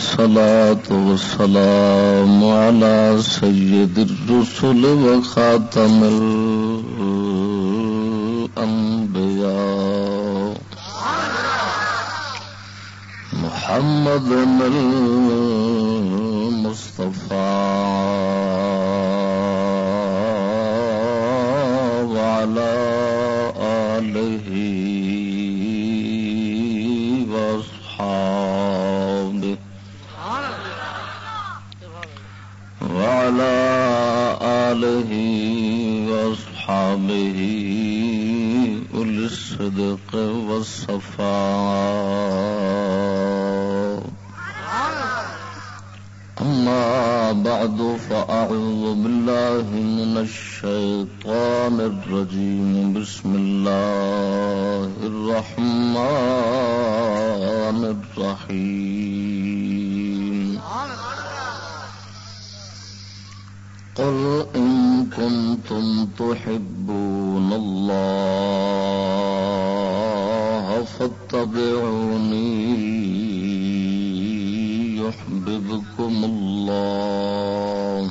والصلاة والسلام على سيد الرسل وخاتم الأنبياء. محمد المصطفى. آله وأصحابه أولي الصدق والصفاء أما بعد فأعوذ بالله من الشيطان الرجيم بسم الله الرحمن الرحيم قل إن كنتم تحبون الله فاتبعوني يحببكم الله.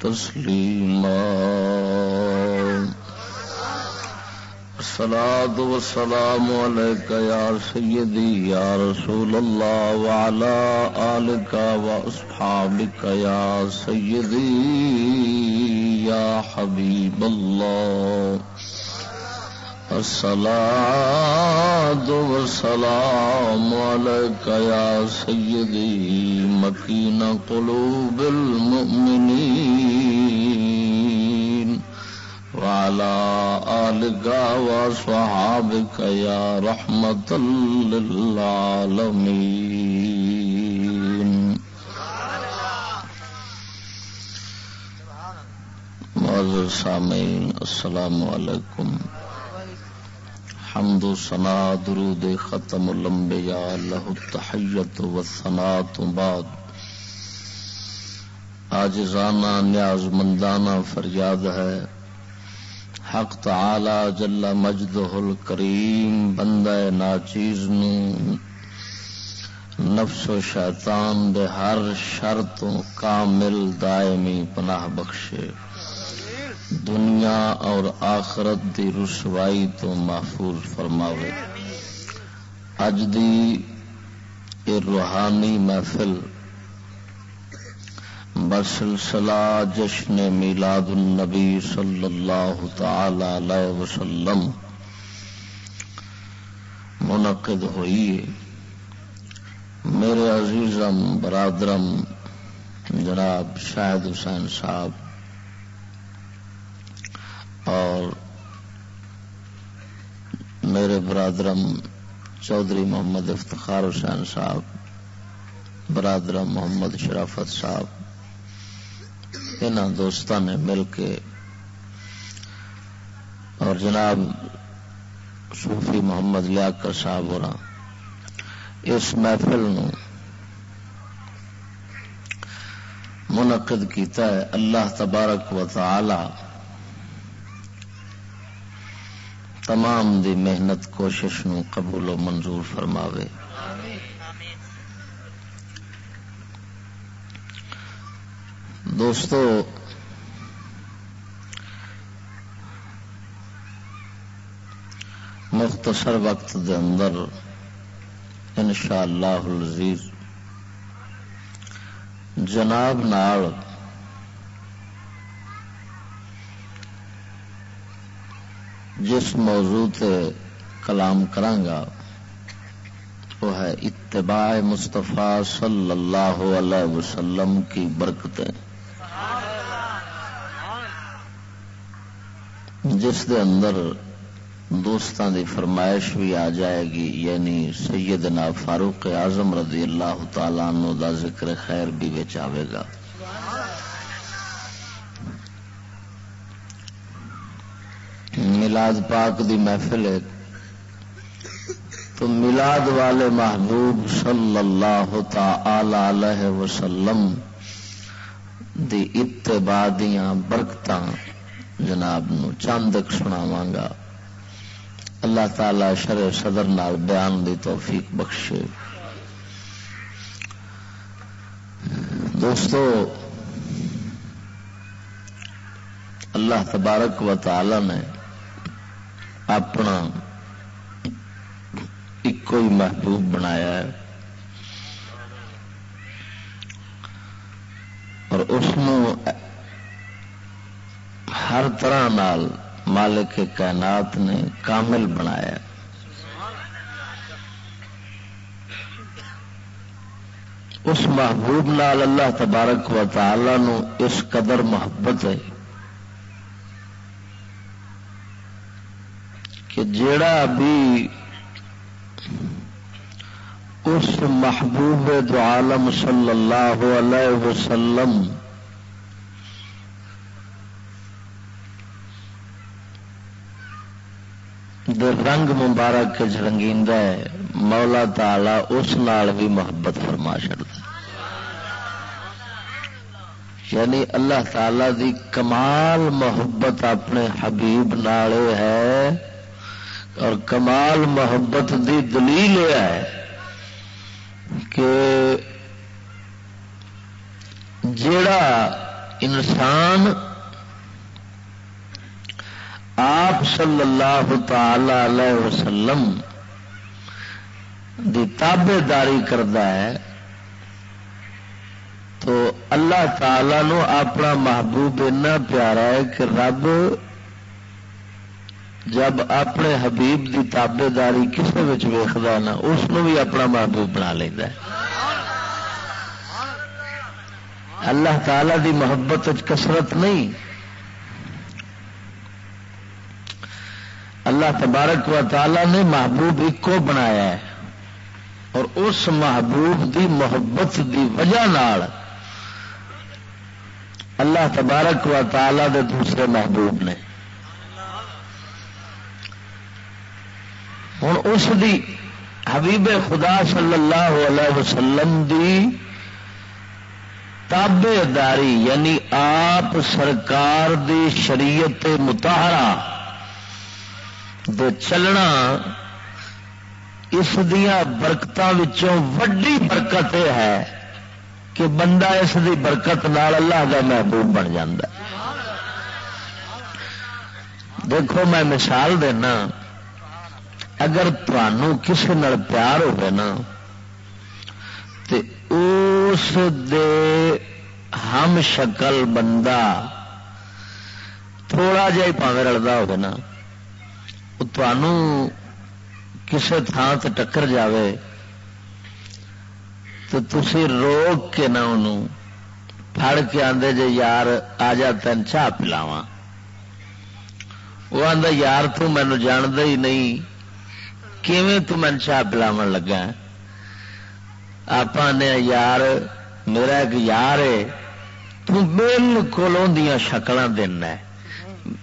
تسلیما۔ الصلاة والسلام عليك يا سيدي، يا رسول الله، وعلى آلك وأصحابك يا سيدي، يا حبيب الله. الصلاة والسلام عليك يا سيدي مكين قلوب المؤمنين وعلى آلك وصحابك يا رحمة للعالمين. معذر سامعين السلام عليكم حمد و سنا درود ختم الانبیاء لہ التحیت و سنا تو بعد۔ آجزانہ نیاز مندانہ فریاد ہے۔ حق تعالی جل مجدہ الکریم، بندہ ناچیز نو۔ نفس و شیطان دے ہر شرطوں کامل دائمی پناہ بخشے۔ دنیا اور آخرت دی رسوائی تو محفوظ فرماوے۔ اج دی اے روحانی محفل بسلسلہ جشن میلاد النبی صلی اللہ تعالی علیہ وسلم منعقد ہوئی میرے عزیزم، برادرم، جناب شاہد حسین صاحب اور میرے برادرم چودھری محمد افتخار حسین صاحب، برادرم محمد شرافت صاحب ان دوستوں نے مل کے اور جناب صوفی محمد لیاقت صاحب اور اس محفل نو منعقد کیتا ہے۔ اللہ تبارک و تعالی تمام دی محنت کوشش نو قبول و منظور فرماوے۔ دوستو، مختصر وقت دے اندر انشاء اللہ العزیز، جناب نال جس موضوع تے کلام کرانگا، وہ ہے اتباع مصطفیٰ صلی اللہ علیہ وسلم کی برکتیں۔ جس دے اندر دوستان دی فرمائش بھی آ جائے گی یعنی سیدنا فاروق اعظم رضی اللہ تعالیٰ عنہ دا ذکر خیر بھی آئے گا۔ ملاد پاک دی محفل ہے۔ تو ملاد والے محبوب صلی اللہ تعالی علیہ وسلم دی اتباع دیاں برکتاں جناب نو چاندک سناواں گا۔ اللہ تعالی شر صدر نال بیان دی توفیق بخشے۔ دوستو، اللہ تبارک و تعالی نے اپنا ایک ہی محبوب بنایا ہے اور اس ہر طرح نال مالک کائنات نے کامل بنایا اس محبوب نال اللہ تبارک و تعالی نو اس قدر محبت ہے۔ کہ جیڑا بھی اس محبوب دو عالم صلی اللہ علیہ وسلم دے رنگ مبارک رنگیند ہے مولا تالا اس نال بھی محبت فرما چڑتا یعنی اللہ تعالی دی کمال محبت اپنے حبیب نال ہے۔ اور کمال محبت دی دلیل یہ ہے کہ جڑا انسان آپ صلی اللہ تعالی علیہ وسلم دی تابے داری کرتا ہے، تو اللہ تعالی نو اپنا محبوب اتنا پیارا ہے کہ رب جب اپنے حبیب دی تابے داری کسی ویخد نا اس بھی اپنا محبوب بنا لینا اللہ تعالی دی محبت کسرت نہیں۔ اللہ تبارک و تعالی نے محبوب ایک بنایا ہے۔ اور اس محبوب دی محبت دی وجہ نال اللہ تبارک و تعالی دے دوسرے محبوب نے۔ ہوں اس دی حبیب خدا صلی اللہ علیہ وسلم دی تابے داری یعنی آپ سرکار دی شریعت متحرہ دے چلنا اس دیا برکت وڈی برکت یہ ہے کہ بندہ اس دی برکت نال اللہ کا محبوب بن جا دیکھو میں مثال دینا۔ اگر تمہوں کسی پیار ہوگا نا تو اس دے ہم شکل بندہ تھوڑا جا پاوے رلتا ہوگا نا کسی تھان سے ٹکر جائے تو تھی روک کے نہ انہوں پھڑ کے آدھے جے، یار، آ جا، تین چاہ پلاوا وہ آدھا یار تینوں جاند ہی نہیں کیویں تین چاہ پلاو لگا؟ آپ نے یار، میرا ایک یار ہے بالکل اندیاں شکل دینا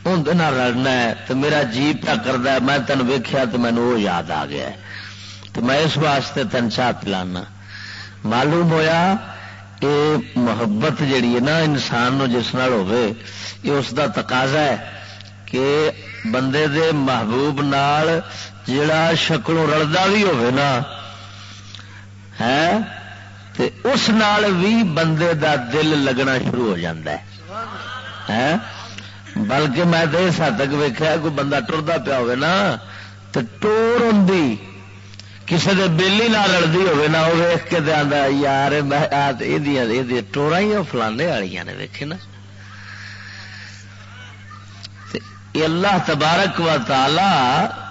اندر لڑنا ہے، تو میرا جی پیا کرتا میں تین ویخیا تو مینو وہ یاد آ گیا تو میں اس واسطے تین چاہ پلانا۔ معلوم ہویا یہ محبت جیڑی ہے نا انسان نو جس نال یہ اس دا تقاضا ہے کہ بندے دے محبوب نال جڑا شکلوں رلدا بھی نا ہے تے اس نال بھی بندے دا دل لگنا شروع ہو جاتا ہے بلکہ میں تو اس حد تک ویکیا کوئی بندہ ٹرتا پیا نا تو ٹور ہوں کسی کے بےلی نہ لڑتی نا وہ ویخ کے آدھا یار یہ ٹورا ہی فلانے والی نے ویکے نا اللہ تبارک و تعالی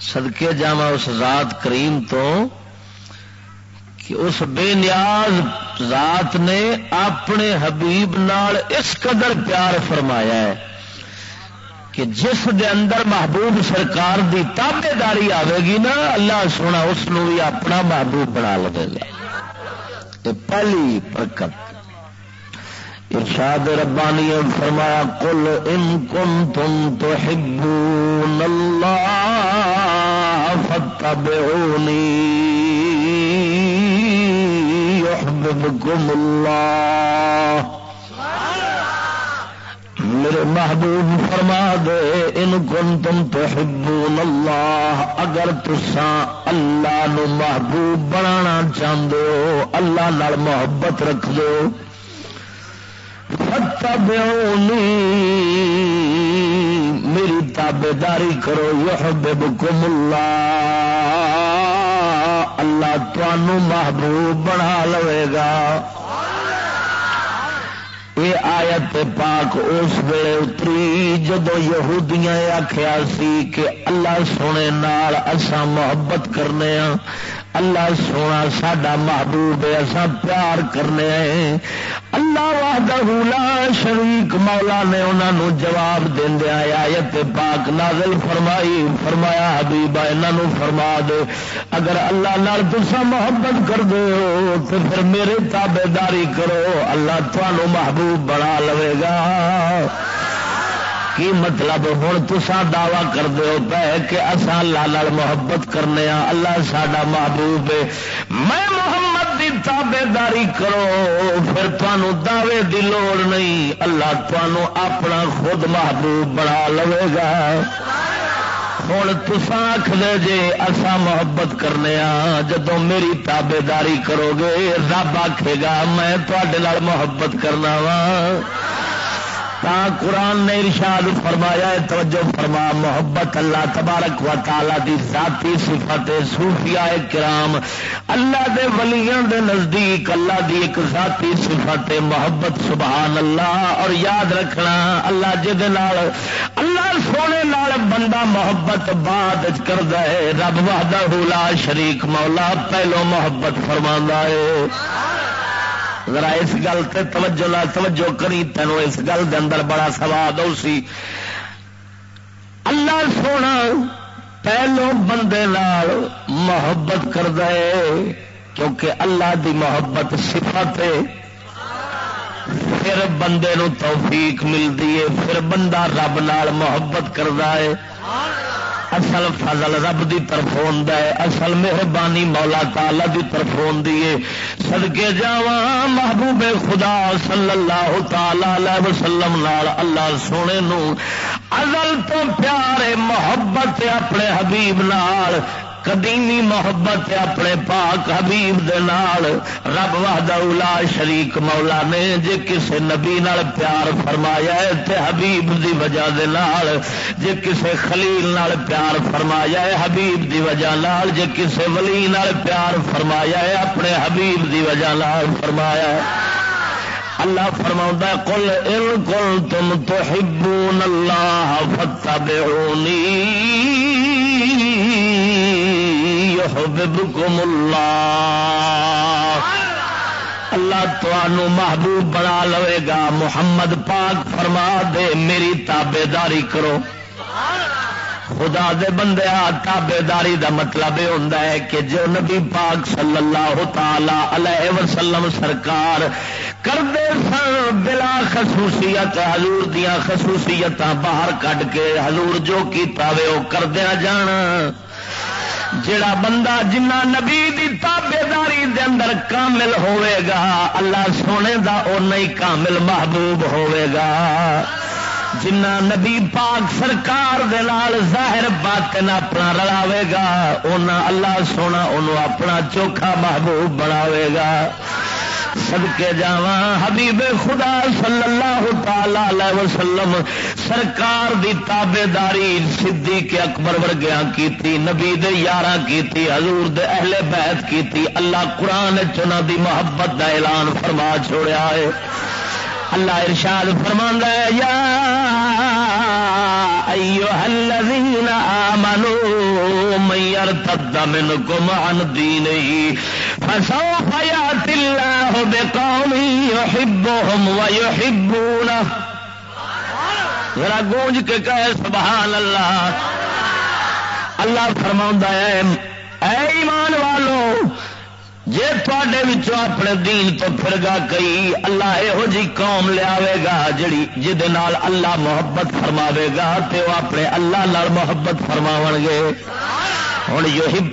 سدکے جا اس ذات کریم تو کہ اس بے نیاز ذات نے اپنے حبیب نال اس قدر پیار فرمایا ہے کہ جس دے اندر محبوب سرکار دی تابے داری آئے گی نا، اللہ سونا اس بھی اپنا محبوب بنا لے گا۔ یہ پہلی برکت۔ ارشاد ربانی فرمایا کل ان کن تم تو ہبو نلہ فتح يحببكم میرے محبوب فرما دے، ان کن تم تو اللہ۔ اگر تسا اللہ نو محبوب بنانا چاہتے ہو، اللہ نال محبت رکھ دو میری تابے داری کرو یحببکم اللہ اللہ تنوع محبوب بنا لوے گا۔ یہ آیت پاک اس ویلے اتری جدو یہودیاں آخیا سی کہ اللہ سونے نال اسا محبت کرنے ہاں۔ اللہ سونا ساڈا محبوب ہے پیار کرنے اللہ وحدہ لا شریک مولا نے انہوں جواب دیا آیت پاک نازل فرمائی، فرمایا حبیبا انہوں فرما دے۔ اگر اللہ نال تسا محبت کر دے ہو، تو پھر میرے تابے داری کرو۔ اللہ تمہوں محبوب بنا لے گا۔ کی مطلب ہوں؟ تسا دعوی کر دو پہ کہ اصا اللہ محبت کرنے ہاں اللہ ساڈا محبوب ہے۔ میں محمد کی تابے داری کرو، پھر تمہوں دعوے دی لوڑ نہیں۔ اللہ تمہوں اپنا خود محبوب بنا لے گا۔ ہوں تسا آخ دے جے اصا محبت کرنے ہاں جدو میری تابے داری کرو گے، رب آخے گا، میں تے محبت کرنا وا۔ تا قرآن نے ارشاد فرمایا ہے، توجہ فرما، محبت اللہ تبارک و تعالی دی ذاتی صفت صوفیاء کرام، اللہ دے ولیاں دے نزدیک اللہ دی ایک ذاتی صفت محبت، سبحان اللہ، اور یاد رکھنا اللہ جد اللہ سونے نال بندہ محبت بعد کر ہے، رب وحدہ لا شریک، مولا پہلو محبت فرما ہے۔ ذرا اس گل سے توجہ لا توجہ کری تینوں اس گل دے اندر بڑا سواد سی۔ اللہ سونا پہلو بندے نال محبت کر دے کیونکہ اللہ دی محبت صفت ہے۔ پھر بندے نو توفیق ملتی ہے، پھر بندہ رب نال محبت کرتا ہے۔ اصل فضل رب دی طرف ہے، اصل مہربانی مولا تالا دی طرف ہے۔ سدکے جاواں محبوب خدا صلی اللہ تعالی وسلم نال اللہ سونے نو، ازل تو پیارے محبت اپنے حبیب نال قدیمی محبت اپنے پاک حبیب دے نال۔ رب لا شریک مولا نے جے کسے نبی نال پیار فرمایا ہے تے حبیب دی وجہ دے نال، جے کسے خلیل نال پیار فرمایا ہے حبیب دی وجہ نال، جے کسے ولی نال پیار فرمایا ہے اپنے حبیب دی وجہ نال فرمایا ہے۔ اللہ فرما کل ان کل تم تو ہبون اللہ فتبعونی يحببكم اللہ اللہ تو محبوب بنا لوے گا۔ محمد پاک فرما دے، میری تابے داری کرو۔ خدا دے بندے تابے داری دا مطلب یہ ہوتا ہے کہ جو نبی پاک صلی اللہ تعالی علیہ وسلم سرکار کرتے سن، بلا خصوصیت، حضور دیا خصوصیت باہر کھ کے، حضور جو کیتا وے وہ کردیا جانا جڑا بندہ جنہ نبی دی تابے داری دے اندر کامل ہوئے گا، اللہ سونے دا او نہیں کامل محبوب ہوئے گا۔ جنہ نبی پاک سرکار دے نال ظاہر باطن اپنا رلاوے گا، اونا اللہ سونا انہوں اپنا چوکھا محبوب بناوے گا۔ سدکے جا حبیب خدا صلی اللہ تعالی وسلم سرکار دی تابے داری سدھی کے اکبر ورگیا کی نبی دے یارہ کی حضور دے اہل بیت کی اللہ قرآن چنا دی محبت دا اعلان فرما چھوڑیا ہے۔ اللہ ارشاد فرما یا ایوہ الذین آمنوا، من یرتد منکم عن دینہی فسوف یات اللہ بقوم یحبهم ویحبونه ذرا گونج کے کہے، سبحان اللہ۔ اللہ فرما ہے، اے ایمان والو، جے تے اپنے دین تو پھر گا کئی، اللہ یہو جی قوم لیا گا، جڑی جہد اللہ محبت فرماوے گا، تے وہ اپنے اللہ لال محبت فرماو گے۔ ہوں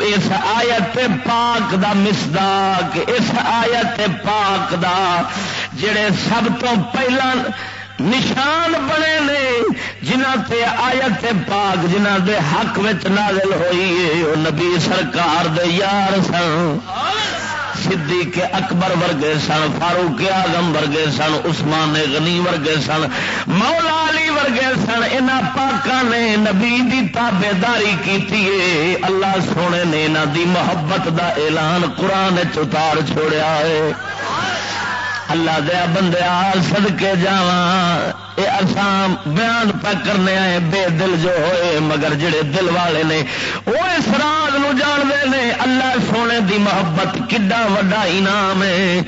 اس آیت پاک دا مسداق اس آیت پاک دا جڑے سب تو پہلا نشان بنے نے، جنہ تے آیت پاک، جنہ دے حق نازل ہوئی ہے، وہ نبی سرکار دے یار سن۔ صدیق اکبر ورگے سن، فاروق آزم ورگے سن، عثمان غنی ورگے سن، مولا علی ورگے سن ان پاکوں نے نبی دی تابے داری کی اللہ سونے نے انہوں دی محبت دا اعلان قرآن چتار چھوڑیا ہے اللہ دیا بندیا سد کے جا یہ آسان بیان پہ کرنے آئے، بے دل جو ہوئے، مگر جڑے دل والے نے، وہ اس راگ جانتے ہیں اللہ سونے دی محبت کڈا وڈا انعام ہے۔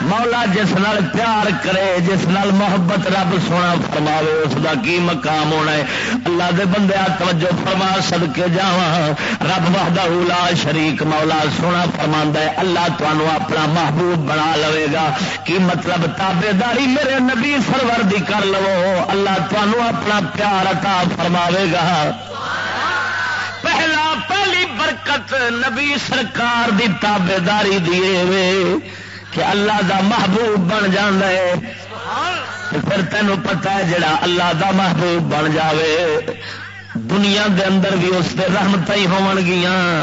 مولا جس نال پیار کرے، جس نال محبت رب سونا فرماوے، اس دا کی مقام ہونا ہے؟ اللہ دے بندے توجہ فرما سد کے جا رب وحدہ لا شریک مولا سونا فرما ہے، اللہ تمہوں اپنا محبوب بنا لوے گا۔ کی مطلب؟ تابے داری میرے نبی سرور دی کر لو۔ اللہ تمہوں اپنا پیار عطا فرماوے گا۔ پہلا، پہلی برکت نبی سرکار دی تابے داری دیے کہ اللہ دا محبوب بن جانا ہے۔ پھر تینوں پتا ہے جڑا اللہ دا محبوب بن جاوے، دنیا دے اندر بھی اس دے رحمت ہی ہون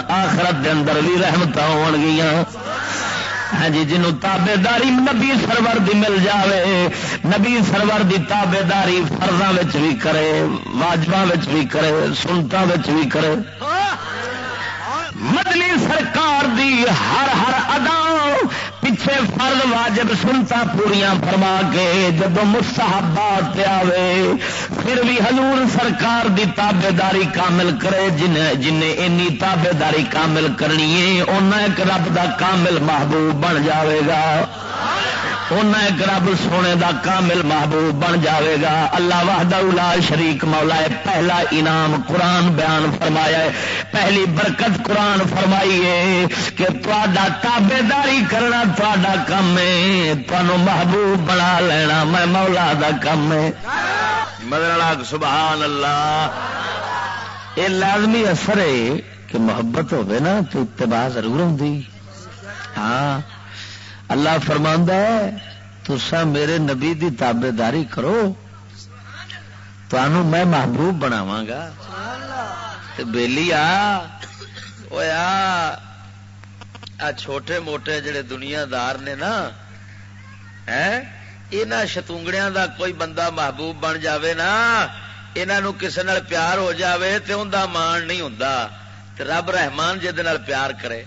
آخرت دے اندر بھی رحمت ہون ہاں جی جنوں تابے داری نبی سرور دی مل جاوے، نبی سرور دی تابے داری فرضاں بھی کرے، واجباں بھی کرے، سنتاں بھی کرے۔ مدنی سرکار دی ہر ہر ادا اسے فرد واجب سنتا پوریا فرما کے جب مستحبات آوے، پھر بھی حضور سرکار دی تابے داری کامل کرے، جن جن اینی تابے داری کامل کرنی ہے ایک رب دا کامل محبوب بن جاوے گا۔ ایک رب سونے دا کامل محبوب بن جاوے گا۔ اللہ وحدہ لا شریک مولا ہے۔ پہلا انعام قرآن بیان فرمایا ہے۔ پہلی برکت قرآن فرمائی ہے کہ تا تابے داری کرنا تا کم ہے۔ تمہوں محبوب بنا لینا میں مولا دا کم ہے۔ مدر سبحان اللہ یہ لازمی اثر ہے کہ محبت ہوگی نا تو اتباع ضرور ہوں ہاں۔ اللہ فرماندہ ہے تسا میرے نبی دی تابے داری کرو تو میں محبوب بناوا گا۔ بےلی آ چھوٹے موٹے جڑے دنیا دار نے نا یہاں شتونگڑیاں دا کوئی بندہ محبوب بن جاوے نا انہوں کسی پیار ہو جاوے تے ان مان نہیں ہوں رب رحمان جہد پیار کرے۔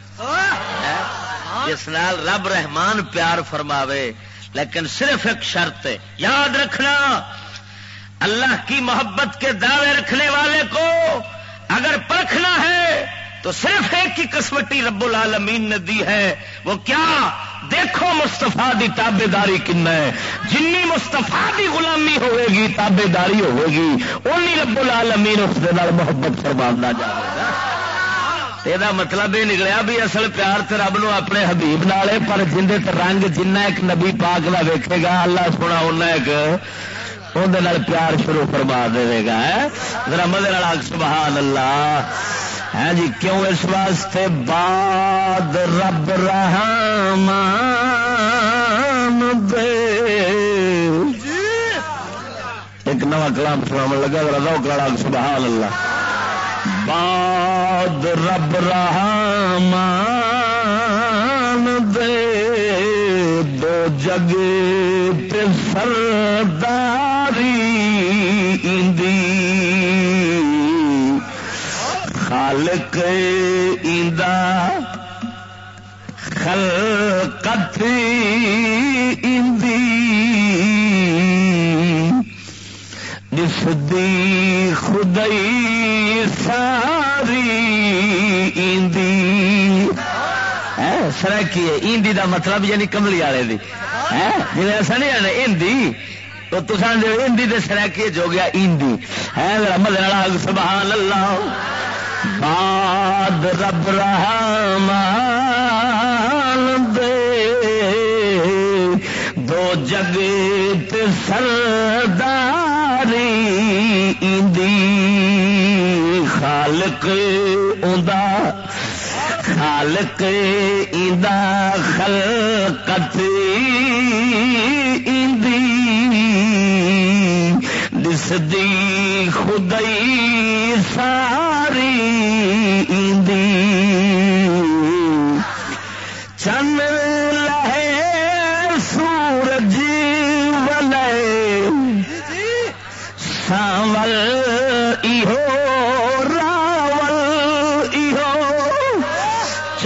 جس نال رب رحمان پیار فرماوے لیکن صرف ایک شرط ہے۔ یاد رکھنا اللہ کی محبت کے دعوے رکھنے والے کو اگر پرکھنا ہے تو صرف ایک ہی قسمتی رب العالمین نے دی ہے۔ وہ کیا؟ دیکھو مستفا دی تابے داری کن ہے۔ جنی مستفا دی غلامی ہوئے گی تابے داری ہوئے گی اونی رب العالمین اس محبت فرما جائے گا۔ یہ مطلب یہ نکلیا بھی اصل پیار تو رب نو اپنے حبیب نالے پر جن رنگ جنہ ایک نبی پاک کا ویکے گا اللہ سونا ان ایک اندر پیار شروع فرما دے گا رمد سبحان اللہ ہے جی کیوں اس واسطے بعد رب رحمان ایک نواں کلام سنا لگا روک لڑا سبحان اللہ بعد رب رحمان دے دو جگ پہ سرداری اندی خالق ایندا خلقت نسدی خدائی ساری ایندی۔ ہاں، سرکی ایندی دا مطلب یعنی کملی والے دی۔ جی ایسا نہیں آنا ہندی تو تصا جو ہندی دے سرکی ہو گیا ہندی ہے ہاں، مدد سبحان اللہ باد رب رحمان دے۔ دو جگت سرداری دی خالق اوندا خالق ایندا خلقت ایندی دسدی خدائی ساری ایندی۔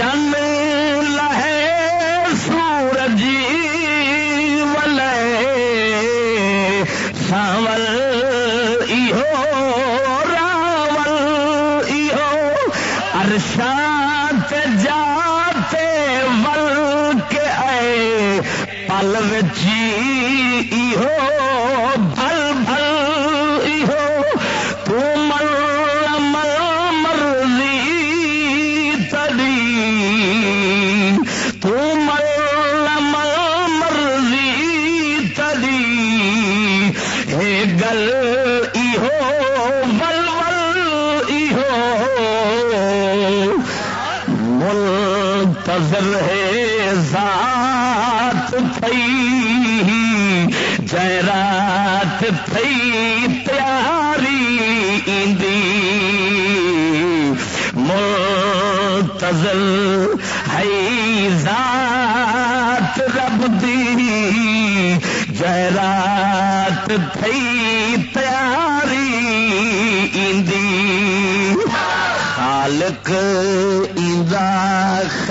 چن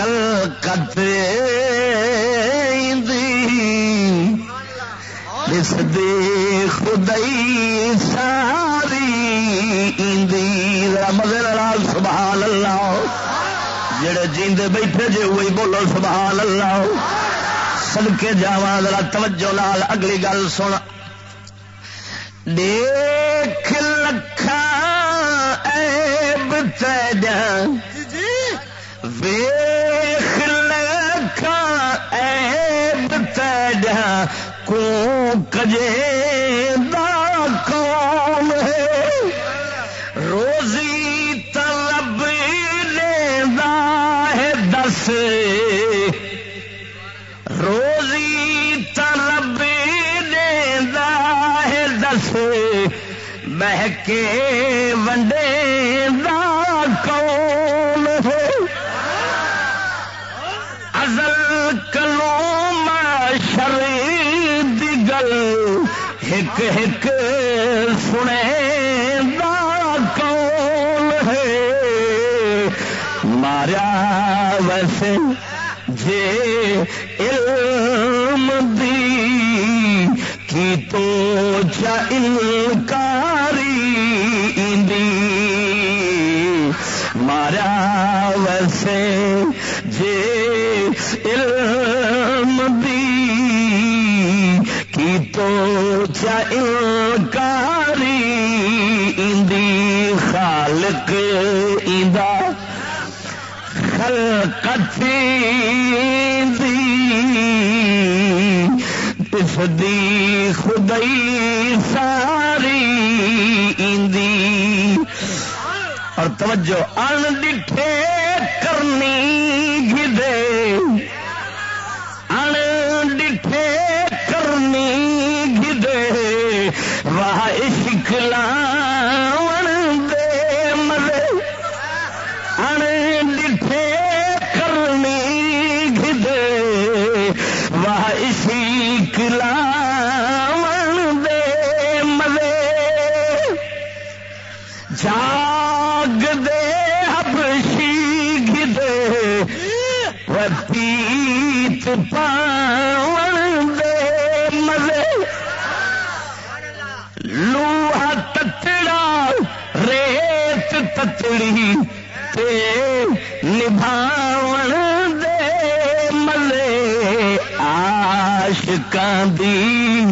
خلقت ایندی اس دی خدائی ساری ایندی ذرا مگر لال سبحان اللہ جڑے جیندے بیٹھے جے وہی بولو سبحان اللہ صدقے جاواں ذرا توجہ نال اگلی گل سن۔ دیکھ لکھا ایب تیجا سجے دی خدائی ساری ایندی۔ اور توجہ، ان ڈٹھے کرنی گدے۔ ان ڈٹھے کرنی گدے۔ واہ شکلا دے مزے ان ڈٹھے کرنی گدے۔ واہ اسی کلا نبھاون دے مزے عاشقاں دی۔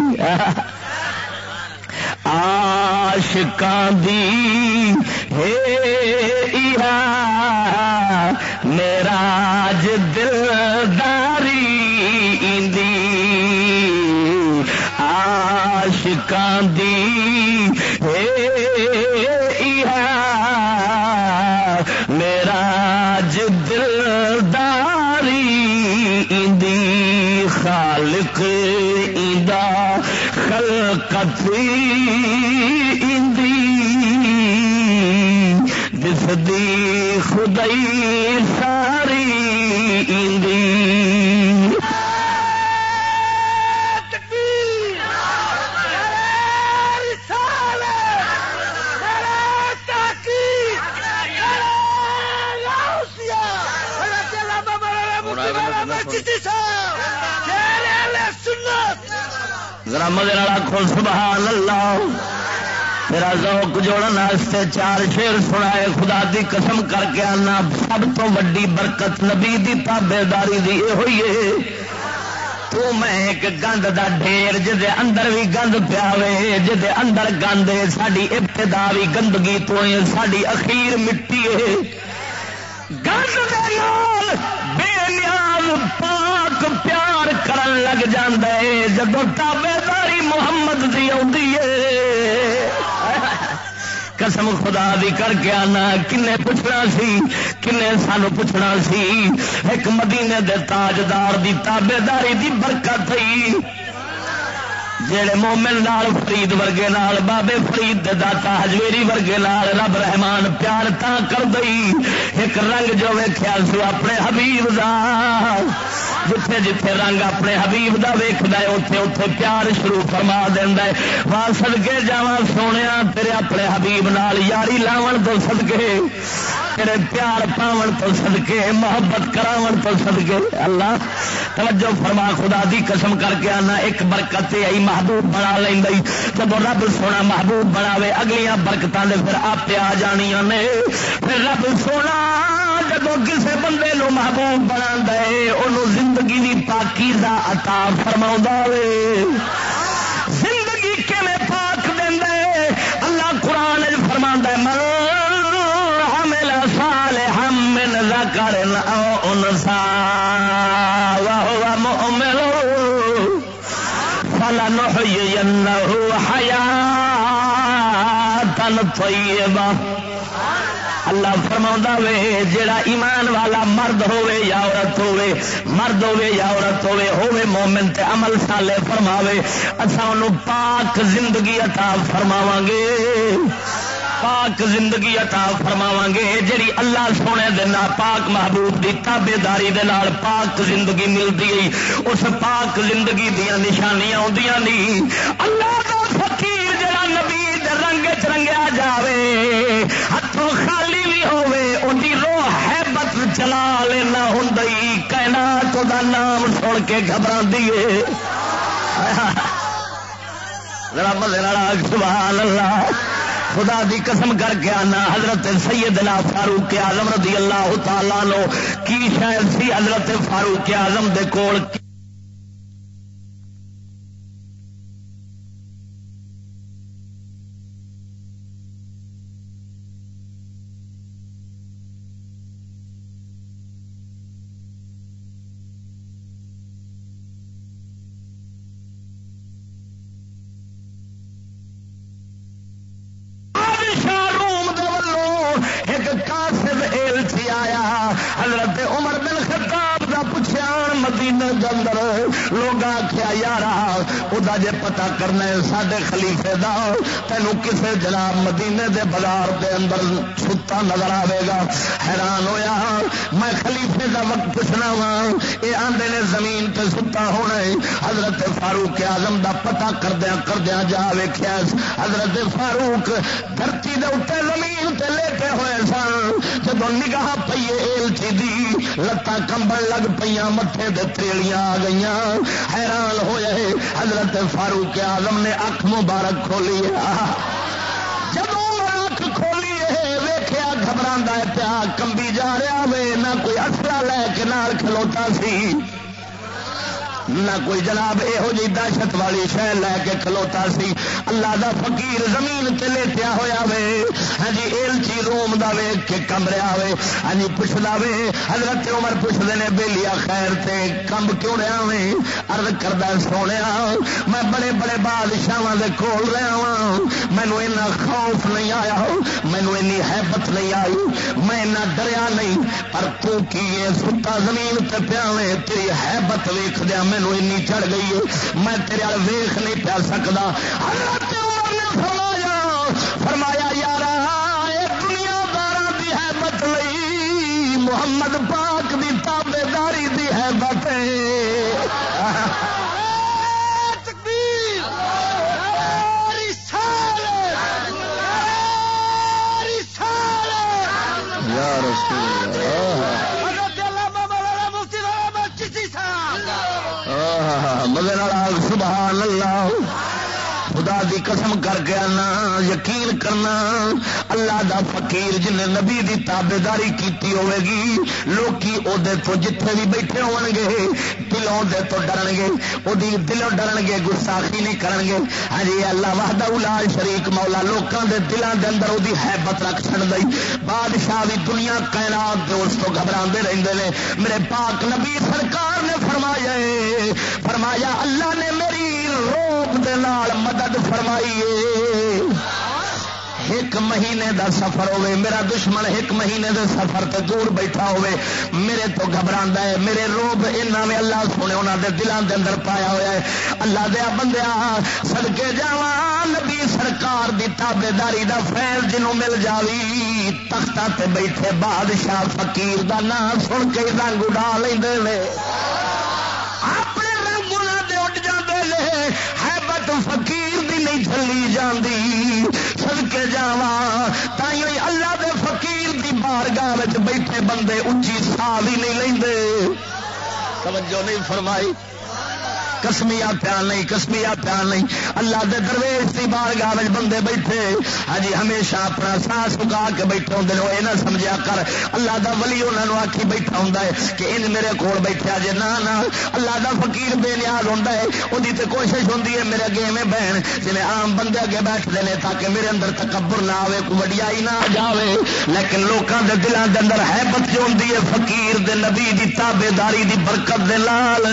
عاشقان دی۔ ہے میرا دلداری عاشقان دی۔ جس دی خدائی ذرا مگر آخو سبحان اللہ۔ میرا ذوق جوڑن واسطے چار شیر سنائے، خدا دی قسم کر کے آنا۔ سب تو وڈی برکت نبی دی تابے داری دی یہ ہوئی ہے۔ تو میں ایک گند دا ڈھیر، جدے اندر بھی گند پیاوے، جدے اندر گند ہے ساری ابتدا بھی گندگی تو ساری اخیر مٹی ہے۔ گند دے نال، بے نیاز پاک پیار لگ جائے جب تابے داری محمد دی قسم خدا دی کر کے آنا، کنے پوچھنا سی، کنے سانو پوچھنا سی۔ ایک مدینے دے تاجدار دی تابے داری دی برکت تھی۔ جڑے مومن نال، فرید ورگے نال، بابے فرید دے داتا ہجویری ورگے نال، رب رحمان پیار تا کر دئی۔ ایک رنگ جو ویخیا سو اپنے حبیب دا۔ جتھے جتھے رنگ اپنے حبیب دا ویکد اتے اتے پیار شروع فرما دینا وا سدکے جا سونے تیرے اپنے حبیب نال یاری لاون تو سدکے تیرے پیار پاون تو سدکے محبت کراون تو سدکے اللہ، توجہ فرما، خدا دی قسم کر کے آنا، ایک برکت آئی محبوب بنا لینا جب رب سونا محبوب بناوے، اگلیاں برکتوں نے پھر آپ آ جانیا نے۔ پھر رب سونا جب کسی بندے نو محبوب بنا دے ان زندگی دی پاکی دا عطا فرما زندگی فلنحيينه حياة طيبة اللہ فرما وے جڑا ایمان والا مرد ہوے یا عورت ہوے مرد ہوے یا عورت ہوے ہوے مومن تے عمل سالے فرماوے، اساں پاک زندگی عطا فرماواں گے۔ پاک زندگی عطا فرماواں گے جڑی اللہ سونے دے پاک محبوب دی تابے داری دے نال پاک زندگی ملتی گئی اس پاک زندگی دیا نشانیاں آدیاں نہیں اللہ کا فقیر جڑا نبی دے رنگ چ رنگیا جاوے ہاتھوں خالی بھی ہوے ان روح حیبت چلا لینا ہوں کہنا تو دا نام سن کے گھبرا دیے سبحان اللہ۔ خدا دی قسم کر کے آنا، حضرت سیدنا فاروق اعظم رضی اللہ تعالیٰ نو کی شاید سی حضرت فاروق اعظم دے کول؟ جے پتا کرنا سڈے خلیفے دا تینوں کسے جناب مدینے دے بازار دے اندر ستا نظر آئے گا۔ حیران ہویا، میں خلیفے دا وقت پوچھنا وا یہ آدھے نے زمین تے ستا ہونا حضرت فاروق آزم دا پتا کردیا کردیا جا ویخیا حضرت فاروق دھرتی دے اتنے زمین تے لیٹے ہوئے سن۔ جب نگاہ پیے ایلچی دی لتاں کمبن لگ پہ متے دے تریلیاں آ گئی حیران جائے۔ حضرت فاروق آزم نے اکھ مبارک کھولی جب اکھ کھولی ویخیا گھبرا پیا کمبی جا رہا وے، نہ کوئی اصلا لے کے نال کھلوتا سی۔ نہ کوئی جناب یہو جی دہشت والی شہ لے کے کھلوتا سی۔ اللہ دا فقیر زمین تے لیٹیا ہوا وے۔ ہاں جی ایلچی روم دا وے کہ کمریا وے۔ ہاں جی پوچھتا وے، حضرت عمر پوچھتے ہیں بےلیا خیر تے کمب کیوں رہا وے؟ ارد کردہ سونے میں بڑے بڑے بادشاہ دے کول رہا وا مینو اینا خوف نہیں آیا مینو اینی حیبت نہیں آئی۔ میں ڈریا نہیں، پر تو کی ستا زمین تے پیا تیری حیبت ویخ دیا میں۔ مینو چڑھ گئی ہے، میں تیرے ویخ نہیں پیا سکتا نے فرمایا فرمایا یار دنیا دار کی ہے لئی محمد پاک کی تابے داری کی بت مگر سبحان اللہ خدا دی قسم کر کے آنا، یقین کرنا، اللہ دا فقیر جن نبی دی تابے داری کی ہوے گی، لوکی او دے تو جتنے بھی بیٹھے ہو گے، دلوں دے تو ڈرن گے وہ دلوں ڈرن گے، گستاخی نہیں کرن گے۔ ہاں جی اللہ وحدہ اولاد شریک مولا، لوکاں دے دلوں دے اندر وہ حیبت رکھ چھڑ دئی بادشاہ بھی دنیا کائنات دے اس کو گھبرا رہتے ہیں میرے پاک نبی سرکار نے فرمایا فرمایا اللہ نے میری روپ دے نال مدد فرمائیے۔ ایک مہینے دا سفر ہوے میرا دشمن ایک مہینے دے سفر تے دور بیٹھا ہوے میرے تو گھبرا ہے، میرے روب اینا میں اللہ سونے انہوں دے دلان دے اندر پایا ہوا ہے۔ اللہ دیا بندیا سڑکے جا نبی سرکار دی تابے داری دا فیل جنوں مل جاوی۔ تختہ تے بیٹھے بادشاہ فقیر دا نام سن کے رنگ اڈا لیں اپنے تو فقیر دی نہیں چلی جاندی۔ سڑکے جاوا تھی اللہ دے فقیر دی بارگاہ بیٹھے بندے اچھی سا بھی نہیں لیندے۔ توجہ نہیں فرمائی۔ کسمیا پیار نہیں، کسمیا پیار نہیں۔ اللہ دے درویش کی بار گاہ بندے بیٹھے۔ ہاں جی، ہمیشہ اپنا سانس اگا کے بیٹھے ہوں یہ نہ سمجھا کر۔ اللہ دا ولی انہوں نے آخی بیٹھا ہوں کہ ان میرے کول بیٹھا جی نہ اللہ دا فقیر بے نیاز ہوں وہی تو کوشش ہوں میرے اگے میں بہن جی آم بندے اگے بیٹھتے ہیں تاکہ میرے اندر تکبر نہ آئے کوئی وڈیائی نہ آ جائے لیکن لوگوں کے دلان کے اندر ہے بت جو ہوں فقیر دے نبی دی تابے داری دی برکت دے لال۔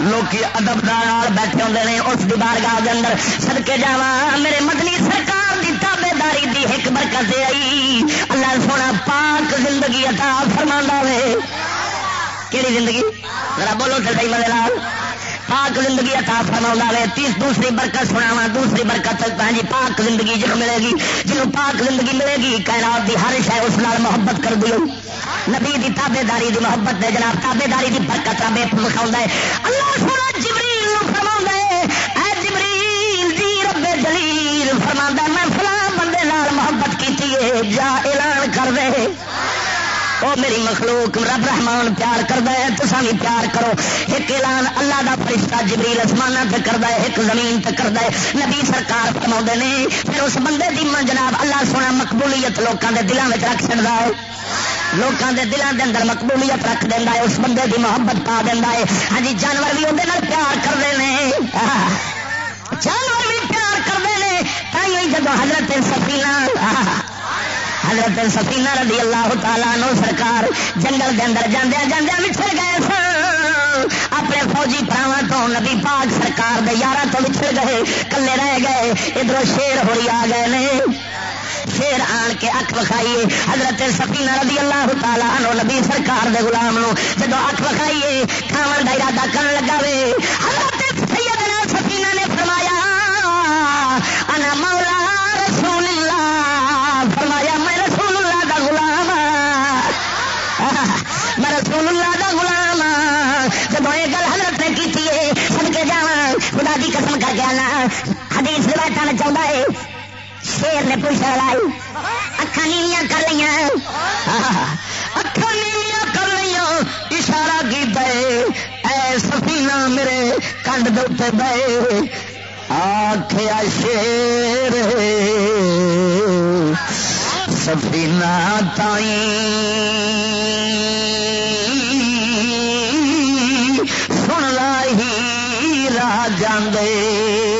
لوگ ادب دار بیٹھے ہوتے ہیں اس کی بارگاہ کے اندر سدکے جا میرے مدنی سرکار کی تابے داری کی ایک برکت آئی۔ اللہ سونا پاک زندگی عطا فرما وے۔ کیڑی زندگی؟ ذرا بولو تو صحیح مدد لال پاک زندگی عطا فرما وے، تیس دوسری برکت سنا وا دوسری برکت ہاں جی پاک زندگی جنوں ملے گی جنوں پاک زندگی ملے گی، کائنات دی ہر شہ اس نال محبت کر دیو نبی دی تابے داری دی محبت دے جناب تابے داری دی برکت رب دکھاؤ اللہ سونا جبریل فرما ہے، اے جبریل جی رب جلیل فرما میں فلاں بندے نال محبت کی جا اعلان کر دے۔ وہ میری مخلوق، رب رحمان پیار کرتا ہے تو بھی پیار کرو۔ ایک اعلان اللہ دا فرشتہ جبریل اسمان سے کرتا ہے، ایک زمین سے کرتا ہے۔ نبی سرکار فرما نے، پھر اس بندے کی جناب اللہ سونا مقبولیت لوگوں کے دلوں میں رکھ چڑھتا ہے۔ لوگوں کے دلوں کے اندر مقبولیت رکھ دینا ہے، اس بندے کی محبت پا دینا ہے۔ ہاں جی جانور بھی اندر پیار کرتے ہیں جانور بھی پیار کرتے ہیں تھی جب حضرت سفینہ حضرت سفینہ رضی اللہ تعالیٰ نو سرکار جنگل کے اندر جاندیا جاندیا بچھڑ گئے سن۔ اپنے فوجی پراوا تو نبی پاک سرکار دے یارہ تو بچھڑ گئے، کلے رہ گئے ادھر شیر ہوئی آ گئے نے۔ شیر آن کے اکھ وکھائیے۔ حضرت سفینہ رضی اللہ تعالیٰ نو نبی سرکار دے غلام نو۔ جدو اکھ وکھائیے، کھاون کا ارادہ کرن لگا وے۔ روایت ہے شیر نے پوچھ لائی اکھا نیویاں کر لیا اکھا نیویاں کر لیا اشارہ کی دے اے سفینہ میرے کنڈ دے بے آخیا شیر سفینہ تائی سن لائی لا جاندے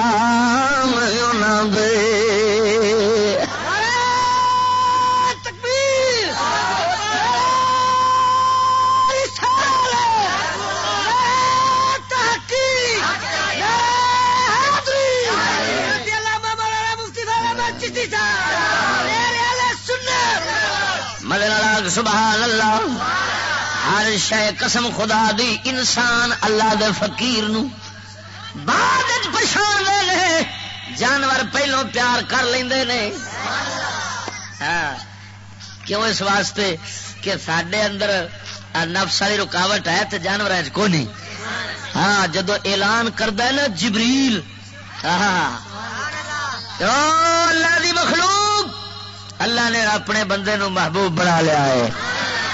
شہ قسم خدا دی، انسان اللہ دے فقیر نو۔ بعد پچھان لے جانور پہلو پیار کر لیں ہاں۔ کیوں اس واسطے کہ سڈے اندر نفس والی رکاوٹ ہے تو جانور کو نہیں ہاں جدو اعلان کرد نا جبریل۔ ہاں۔ اللہ دی مخلوق، اللہ نے اپنے بندے نو محبوب بنا لیا ہے۔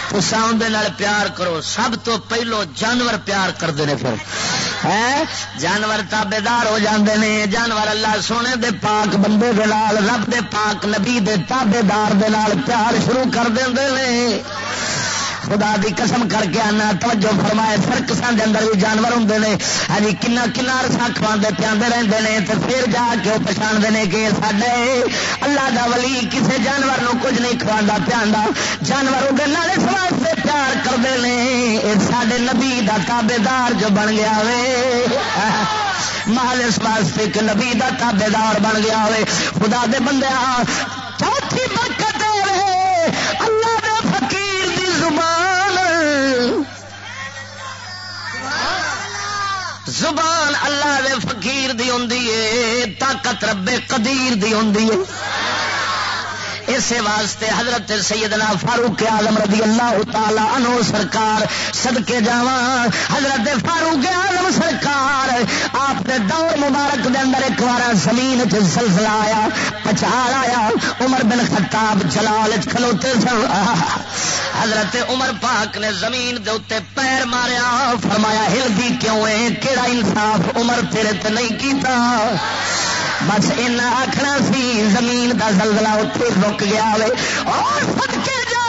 تسا اندر پیار کرو۔ سب تو پہلو جانور پیار کرتے ہیں پھر۔ جانور تابے دار ہو جاندے نے۔ جانور اللہ سونے دے پاک بندے دے نال، رب دے پاک نبی دے تابے دار دے نال پیار شروع کر دیں خدا دی قسم کر کے آنا، توجہ فرمائے سرکساں دے اندر بھی جانور ہوں نے۔ ہاں جی، کنا کنا رسا کھوا پیاندے رہتے ہیں تو پھر جا کے وہ پچھاڑتے ہیں کہ سڈے اللہ دا ولی کسے جانور نو کچھ نہیں کھوا پیا جانور دے وہ اس واسطے پیار کرتے ہیں سڈے نبی دا تابدار جو بن گیا وے۔ مال اس واسطے کہ نبی دا تابدار بن گیا ہوئے خدا دے بندے چوتھی زبان اللہ دے فقیر دی ہے طاقت ربے قدیر دی ہے۔ اسی واسطے حضرت سیدنا فاروق آلم رضی اللہ تعالی عنہ سرکار صدقے جاواں۔ حضرت فاروق آلم سرکار آپ دے دور مبارک دے اندر ایک بار زمین چ سلسلہ آیا، پچھاڑ آیا، عمر بن خطاب جلال کھلوتے سن۔ حضرت عمر پاک نے زمین دے اتنے پیر ماریا، فرمایا ہلدی کیوں ہے کہڑا انصاف عمر تیرے تے نہیں کیتا؟ بس این آخنا سی، زمین دا زلزلہ اتنے رک گیا وے۔ اور سد کے جا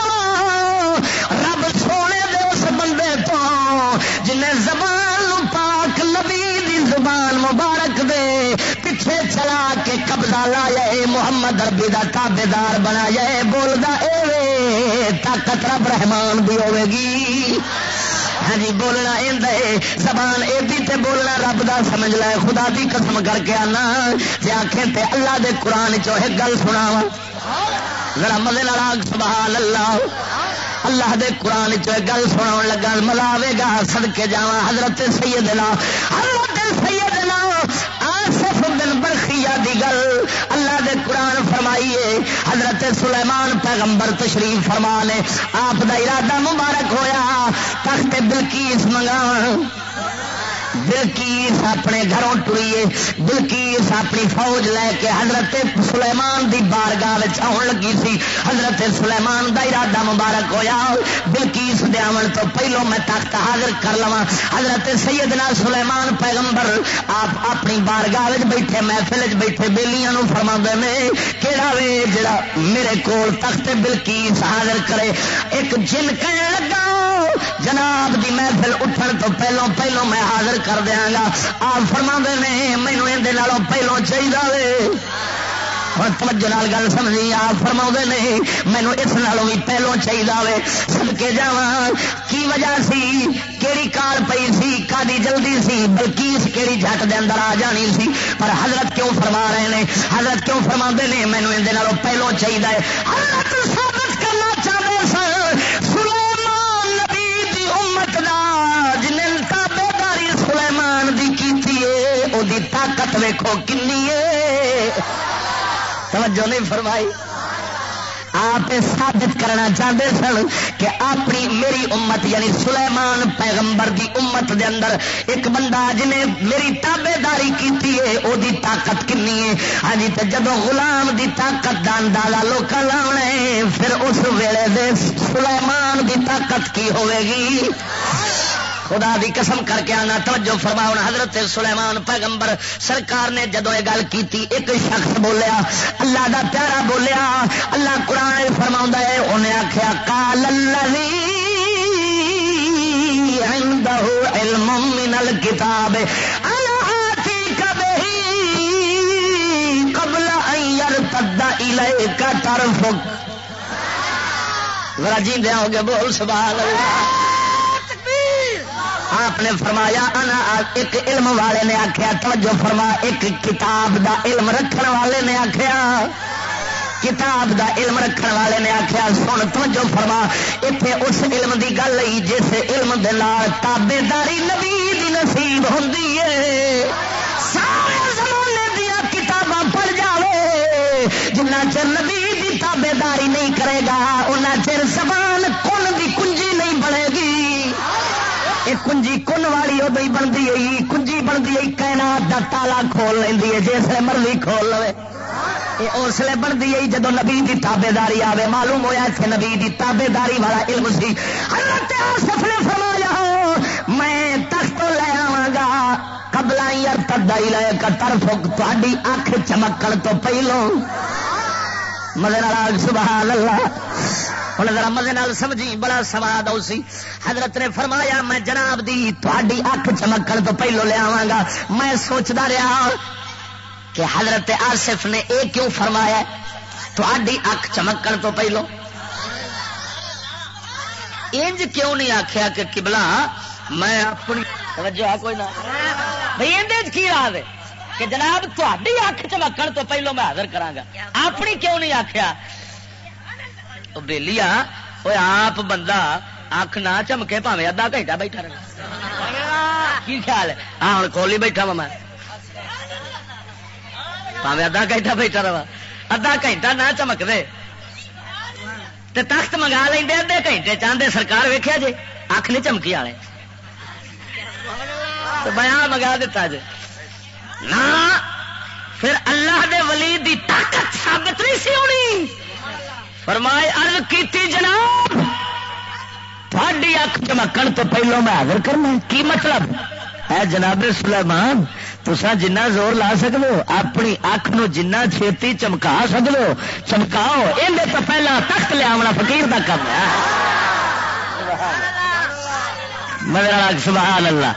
رب سونے دے اس بندے تو، جنہیں زبان پاک نبی دی زبان مبارک دے، پیچھے چلا کے قبضہ لایا محمد ربی دا تابے دار بنایا۔ بولدا اے طاقت رب رحمان دی ہوے گی۔ ہاں جی بولنا زبان یہ تے بولنا رب دا، سمجھ لے، خدا دی قسم کر کے آنا۔ جی آخے تے اللہ دے قرآن چوہے گل سنا وا ذرا مزے آگ، سبحان اللہ۔ اللہ دے قرآن چ گل سنا لگا ملا ملاوے گا سڑکے جا حضرت سیدنا حضرت سیدنا آصف بن برخیا دی گل۔ دے قرآن فرمائیے حضرت سلیمان پیغمبر تشریف فرما نے، آپ دا ارادہ مبارک ہویا، تخت بلکیس منگا۔ بلکیس اپنے گھروں ٹریے، بلکیس اپنی فوج لے کے حضرت سلیمان دی بارگاہ آن لگی سی۔ حضرت سلیمان دا ارادہ مبارک ہویا، بلکیس دے آن تو پہلو میں تخت حاضر کر لوا حضرت سیدنا سلیمان پیغمبر آپ اپنی بارگاہ بیٹھے، محفل بیٹھے بےلیاں فرما نے کہڑا وے جڑا میرے کول تخت بلکیس حاضر کرے؟ ایک جن کہنے لگا جناب دی محفل اٹھن تو پہلو پہلو میں حاضر کر دیا گا۔ آپ فرما نے مینو یہ پہلو چاہیے توجہ گل سمجھی، آپ فرما نے مینو اس نالوں بھی پہلو چاہیے سد کے جا کی وجہ سی؟ کیڑی کار پی سی؟ کدی جلدی سی؟ بلکیس کیڑی جٹ دے اندر آ جانی سی۔ پر حضرت کیوں فرما رہے ہیں حضرت کیوں فرما نے مینو یہ پہلو چاہیے حضرت ثابت کرنا کی وہ طاقت ویکو کنی توجہ نہیں فرمائی۔ آپ ثابت کرنا چاہتے سن کہ اپنی میری امت یعنی سلیمان پیغمبر دی امت دے اندر ایک بندہ جن میری تابے داری کی وہ طاقت کنی ہے؟ ہاں جی، تو جب غلام دی طاقت کا اندازہ لوگ لاؤنا پھر اس ویلے دے سلیمان دی طاقت کی ہوے گی؟ خدا دی قسم کر کے آنا، توجہ فرماؤ۔ حضرت سلیمان پیغمبر سرکار نے جدو یہ گل کی ایک شخص بولیا، اللہ دا پیارا بولیا، اللہ قرآن فرما ہے، انہیں آخیا کال علم من الکتاب قبل تدا کا طرف جی دیا ہو گیا بول سوال آپ نے فرمایا، انا ایک علم والے نے آخیا توجہ فرما، ایک کتاب دا علم رکھن والے نے آخیا کتاب دا علم رکھن والے نے آخیا سن، توجہ فرما۔ اتنے اس علم دی گل آئی جس علم دے تابے داری نبی دی نصیب ہوں سارے زمانے دیا کتاباں پڑھ جاوے۔ جنہ چر نبی دی تابے داری نہیں کرے گا ان چر زبان ادو ہی بنتی ہے کنجی بنتی ہے کائنات دا تالا کھول لینی ہے، جس مرضی کھول لو یہ اس لیے بنتی ہے جب نبی کی تابے داری آئے معلوم ہوا اتنے نبی کی تابے داری والا علم سی۔ حضرت آصف نے فرمایا، میں تخت لے آوا گا قبلا یار تدائی لے کر طرف تاری اکھ چمکن تو پہلو مدر سبحان اللہ ہوں ذرا مزے سمجھی، بڑا سواد آؤ سی۔ حضرت نے فرمایا، میں جناب دی تھی اک چمکن تو پہلو لیا گا۔ میں سوچتا رہا کہ حضرت آصف نے یہ کیوں فرمایا تھی اک چمکن تو پہلو۔ انج کیوں نہیں آخیا کہ کبلا میں اپنی توجہ کوئی نہ۔ بھائی اندر کی راہ ہے کہ جناب تھی اک چمکن تو پہلو میں حاضر کرا اپنی کیوں نہیں آخیا بےلی وہ آپ بندہ اکھ نہ چمکے پاوے ادھا گھنٹہ بیٹھا رہا کی خیال ہے ہاں ہوں کھولی بیٹھا وا میں پاوے ادھا گھنٹہ بیٹھا رہا ادھا گھنٹہ نہ چمک دے تے تخت منگا لیں ادھے گھنٹے چاہتے سرکار ویکیا جی اکھ نہیں چمکی والے تو بیان منگا دیتا جی نہ پھر اللہ دے ولی دی طاقت ثابت نہیں سی ہونی فرمائے ارد کی جناب، تھوڑی اک چمکن تو پہلو میں حاضر کرنا کی مطلب؟ ہے جناب سلیمان تسا جنہ زور لا سکتے ہو، اپنی اک نو جنہ چھیتی چمکا سکتے ہو، چمکاؤ۔ یہ تو پہلا تخت لیا فقیر کا کم ہے۔ مگر سبحان اللہ۔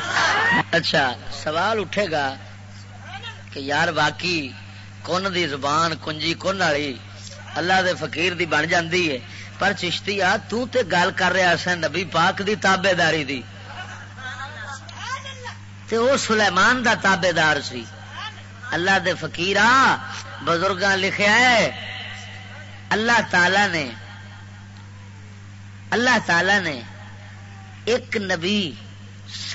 اچھا سوال اٹھے گا کہ یار باقی کن دی زبان کنجی کن والی؟ اللہ دے فقیر دی بن جاندی ہے۔ پر چشتی آ، تو تے گل کر رہا سا نبی پاک دی تابے داری دی۔ تے او سلیمان دا تابے دار سی۔ اللہ دے فقیر بزرگاں لکھیا ہے۔ اللہ تعالی نے، اللہ تعالی نے ایک نبی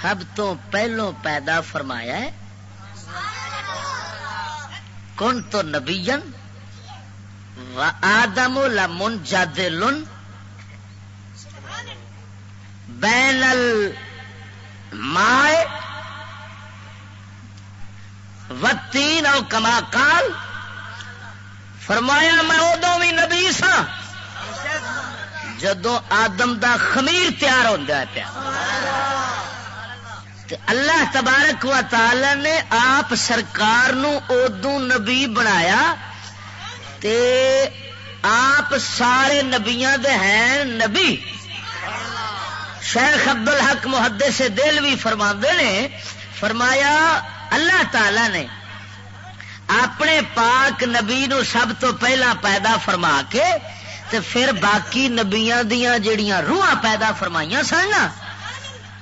سب تو پہلو پیدا فرمایا ہے۔ کون تو آدم لمن جادل بین المائے وتین او کما کال فرمایا میں ادو بھی نبی سا جدو آدم دا خمیر تیار ہوتا ہے پیا اللہ تبارک و تعالی نے آپ سرکار نو ادو نبی بنایا تے آپ سارے نبیا ہیں نبی۔ شیخ ابد الحق محدے سے دل بھی فرما نے، فرمایا اللہ تعالی نے اپنے پاک نبی نو سب تو پہلا پیدا فرما کے تے پھر باقی نبیا دیا جڑیاں روح پیدا فرمائیاں سن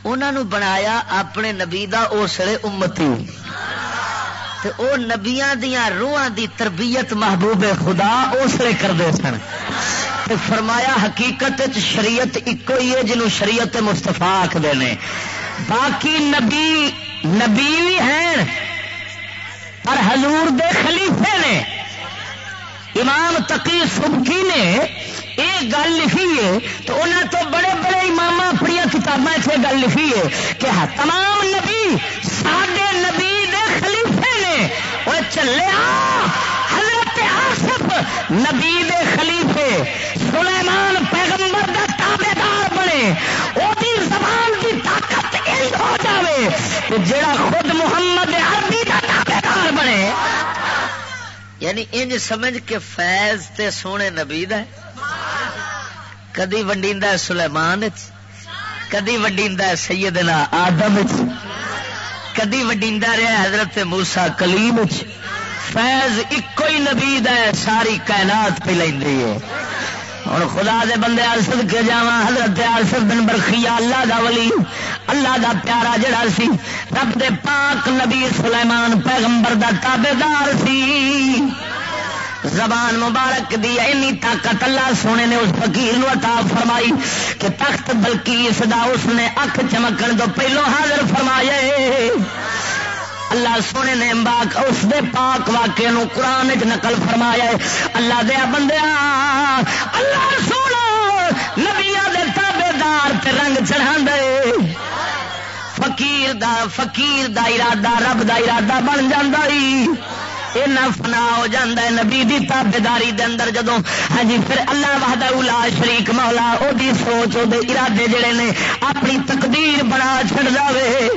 انہوں بنایا اپنے نبی کا اسلے امتی۔ او نبیاں دیاں روحاں دی تربیت محبوب خدا اسلے کرتے سن۔ فرمایا حقیقت شریعت ایک ہی ہے جنہوں شریعت مستفا آخر نے۔ باقی نبی نبی بھی ہیں، پر حضور دے خلیفے نے۔ امام تقی سبکی نے یہ گل لکھی ہے، تو انہوں تو بڑے بڑے امام اپنی کتابیں گل لکھی ہے کہ تمام نبی سڈے نبی وہ چلے حضرت آصف نبی دے خلیفے، سلیمان پیغمبر دا تابے دار بنے وہ زبان کی طاقت علم ہو جائے جڑا خود محمد عربی دا تابے دار بنے۔ یعنی انج سمجھ کے فیض تے سونے نبی دا ہے۔ کدی ونڈیندہ سلیمان کدی ونڈیندہ سیدنا آدم کدی ونڈیندہ رہا حضرت موسا کلیم وچ۔ فیض ایک ہی نبی ہے، ساری کائنات پہ لینی ہے۔ اور خدا دے بندے ارسد کے جا حضرت ارسد بن برخی اللہ دا ولی، اللہ دا پیارا جڑا سی، رب دے پاک نبی سلیمان پیغمبر دا تابے دار سی۔ زبان مبارک دی، اینی طاقت اللہ سونے نے اس فقیر نو عطا فرمائی کہ تخت بلکیس دا اس نے اکھ چمکن تو پہلو حاضر فرمائے۔ اللہ سونے نے باق اس دے پاک واقعے نو قرآن چ نقل فرمایا ہے۔ اللہ دیا بندیا اللہ سونا نبیا دے تابے دار تے رنگ چڑھا دے فقیر دا فقیر دا ارادہ، رب دا ارادہ بن جانا اینا فنا ہو جاتا ہے نبی دی تابے داری دے اندر جدو ہاں جی پھر اللہ وحدہ اولا شریک مولا، او دی سوچ، او دے ارادے جڑے نے اپنی تقدیر بنا چھڑ جاوے۔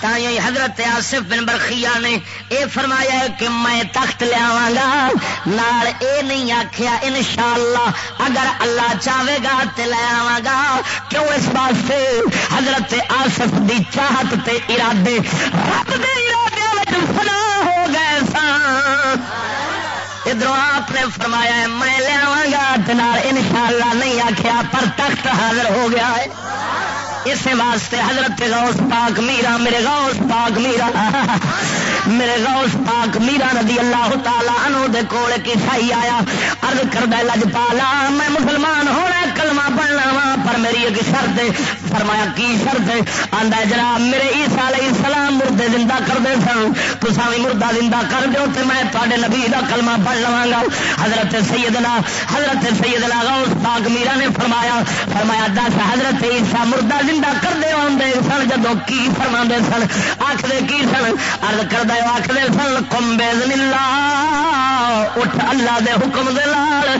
تھی حضرت آصف بن برخیا نے اے فرمایا کہ میں تخت لیا گا۔ نال اے نہیں آخیا ان شاء اللہ اگر اللہ چاہے گا تو لے گا۔ کیوں اس واسطے؟ حضرت آصف دی چاہت تے ارادے، رب دے ارادے فنا ہو گئے سن ادھر آپ نے فرمایا میں لیا گا۔ ان شاء اللہ نہیں آخیا پر تخت حاضر ہو گیا ہے۔ اس واسطے حضرت غوث پاک میرا میرے غوث پاک میرا۔ میرے غوث پاک میرا ندی اللہ تعالی عنہ دے کول کی سائی آیا، عرض کردہ لج پالا، میں مسلمان ہونا، کلمہ پڑھنا وا پر میری ایک شرط فرمایا، کی شرط آندا جناب، میرے عیسیٰ علیہ السلام مردے زندہ کر دے سن۔ تساں بھی مردہ زندہ کر دیو تے میں تواڈے نبی دا کلمہ پڑھ لواں گا۔ حضرت سیدنا حضرت سیدنا غوث پاک میرا نے فرمایا فرمایا، دس حضرت عیسیٰ مردہ زندہ کر دے آدھے سن جدو کی فرما سن؟ آخر کی سن؟ ارد کر آخر سن، کمبے زملا اٹھ اللہ دے حکم دے لال